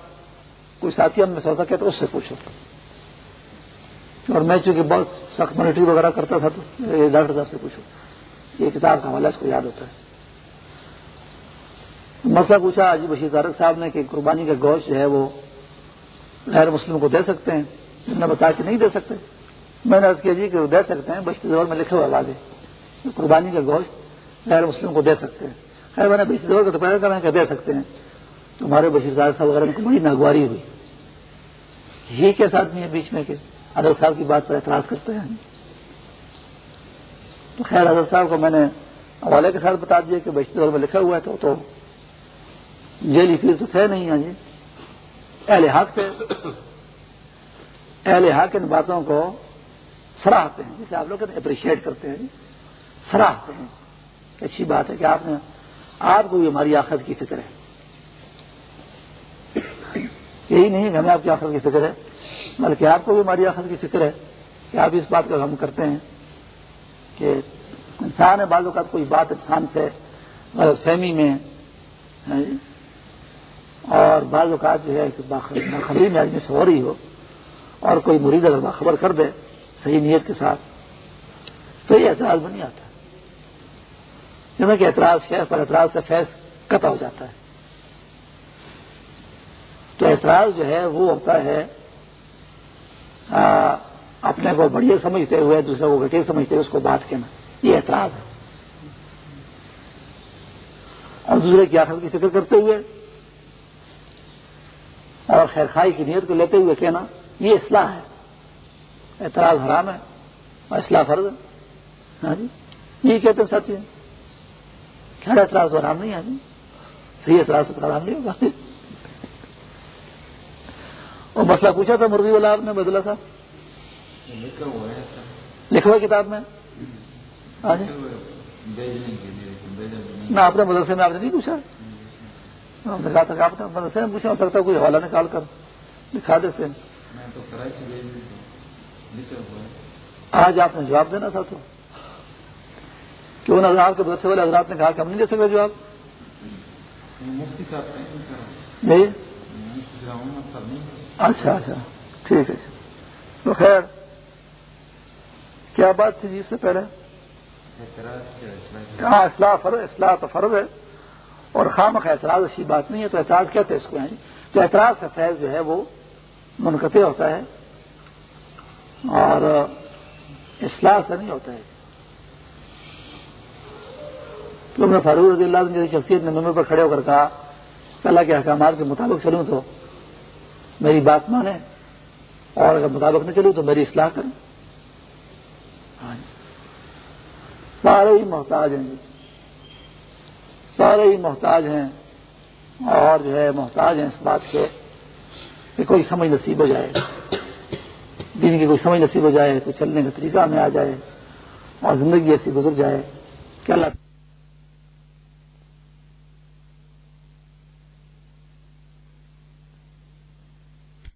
کوئی ساتھی ہم میں سو سکے تو اس سے پوچھو۔ اور میں چونکہ بہت سخت مانیٹری وغیرہ کرتا تھا تو ڈاکٹر صاحب سے پوچھو، یہ کتاب کا حوالہ اس کو یاد ہوتا ہے۔ مسئلہ پوچھا جی بشیر طارق صاحب نے کہ قربانی کا گوشت جو ہے وہ غیر مسلم کو دے سکتے ہیں؟ انہوں نے بتایا کہ نہیں دے سکتے۔ میں نے عرض کیا جی کہ وہ دے سکتے ہیں بشتی دور میں لکھے ہوئے واضح قربانی کا گوشت غیر مسلم کو دے سکتے ہیں۔ خیر، میں نے بشتی دور کا تو پیدا کریں کہ دے سکتے ہیں۔ تو ہمارے بشیر صاحب صاحب وغیرہ کو بڑی ناگواری ہوئی۔ یہ کیسا آدمی ہے بیچ میں کہ حضرت صاحب کی بات پر اعتراض کرتے ہیں؟ تو خیر، حضرت صاحب کو میں نے حوالے کے ساتھ بتا دیا کہ بشتی دور میں لکھا ہوا ہے تو جیلی پھر تو تھے نہیں جی اہل حق تھے اہل حق ان باتوں کو سراہتے ہیں۔ جسے آپ لوگ اپریشیٹ کرتے ہیں۔ جی سراہتے ہیں۔ اچھی بات ہے کہ آپ نے آپ کو بھی ہماری آخرت کی فکر ہے۔ یہی نہیں کہ ہمیں آپ کی آخرت کی فکر ہے، بلکہ آپ کو بھی ہماری آخرت کی فکر ہے کہ آپ اس بات کا ہم کرتے ہیں کہ انسان ہے، بعض اوقات کوئی بات انسان سے غلط فہمی میں ہاں جی، اور بعض اوقات جو ہے کہ میں آدمی سے ہو رہی ہو اور کوئی مرید اگر باخبر کر دے صحیح نیت کے ساتھ، تو یہ اعتراض بنی آتا۔ جیسا کہ اعتراض شیخ پر اعتراض سے فیض قطع ہو جاتا ہے۔ تو اعتراض جو ہے وہ ہوتا ہے اپنے کو بڑھیا سمجھتے ہوئے، دوسرے کو گٹے سمجھتے ہوئے اس کو بات کہنا۔ یہ اعتراض ہے۔ اور دوسرے کی آخر کی فکر کرتے ہوئے اور خیر خائی کی نیت کو لیتے ہوئے کہنا یہ اصلاح ہے۔ اعتراض حرام ہے اور اصلاح فرض ہے۔ ہاں جی؟ یہ کہتے ہیں ساتھی۔ خیر اعتراض حرام نہیں ہے جی؟ صحیح اعتراض حرام نہیں ہوگا۔ اور مسئلہ پوچھا تھا مرغی والا آپ نے بدلا تھا لکھا ہوا کتاب میں؟ ہاں جی؟ نہ آپ نے مدرسے میں آپ نے نہیں پوچھا؟ ہم نے کہا تھا کہ آپ نے مدرسے میں پوچھا ہو سکتا کوئی حوالہ نکال کر دکھا دیتے آج آپ نے جواب دینا تھا تو۔ کیوں نہ آپ کے مدرسے والے حضرات نے کہا کہ ہم نہیں دے سکتے جواب۔ جی اچھا اچھا۔ ٹھیک ہے۔ تو خیر کیا بات تھی جی اس سے پہلے؟ ہاں اصلاح فرض اصلاح تو فرض ہے۔ اور خام اعتراض اچھی بات نہیں ہے، تو اعتراض کہتے ہیں اس کو؟ یعنی ہیں تو اعتراض کا فیض جو ہے وہ منقطع ہوتا ہے اور اصلاح سے نہیں ہوتا ہے۔ کیونکہ فاروق رضی اللہ جیسی شخصیت نے نمبر پر کھڑے ہو کر کہا، اللہ کے احکامات کے مطابق چلوں تو میری بات مانے اور اگر مطابق نہ چلوں تو میری اصلاح کریں۔ ہاں جی۔ سارے ہی محتاج ہیں جی۔ سارے ہی محتاج ہیں اور جو ہے محتاج ہیں اس بات کے کہ کوئی سمجھ نصیب ہو جائے۔ دین کی کوئی سمجھ نصیب ہو جائے، کوئی چلنے کا طریقہ میں آ جائے اور زندگی ایسی گزر جائے۔ کہ اللہ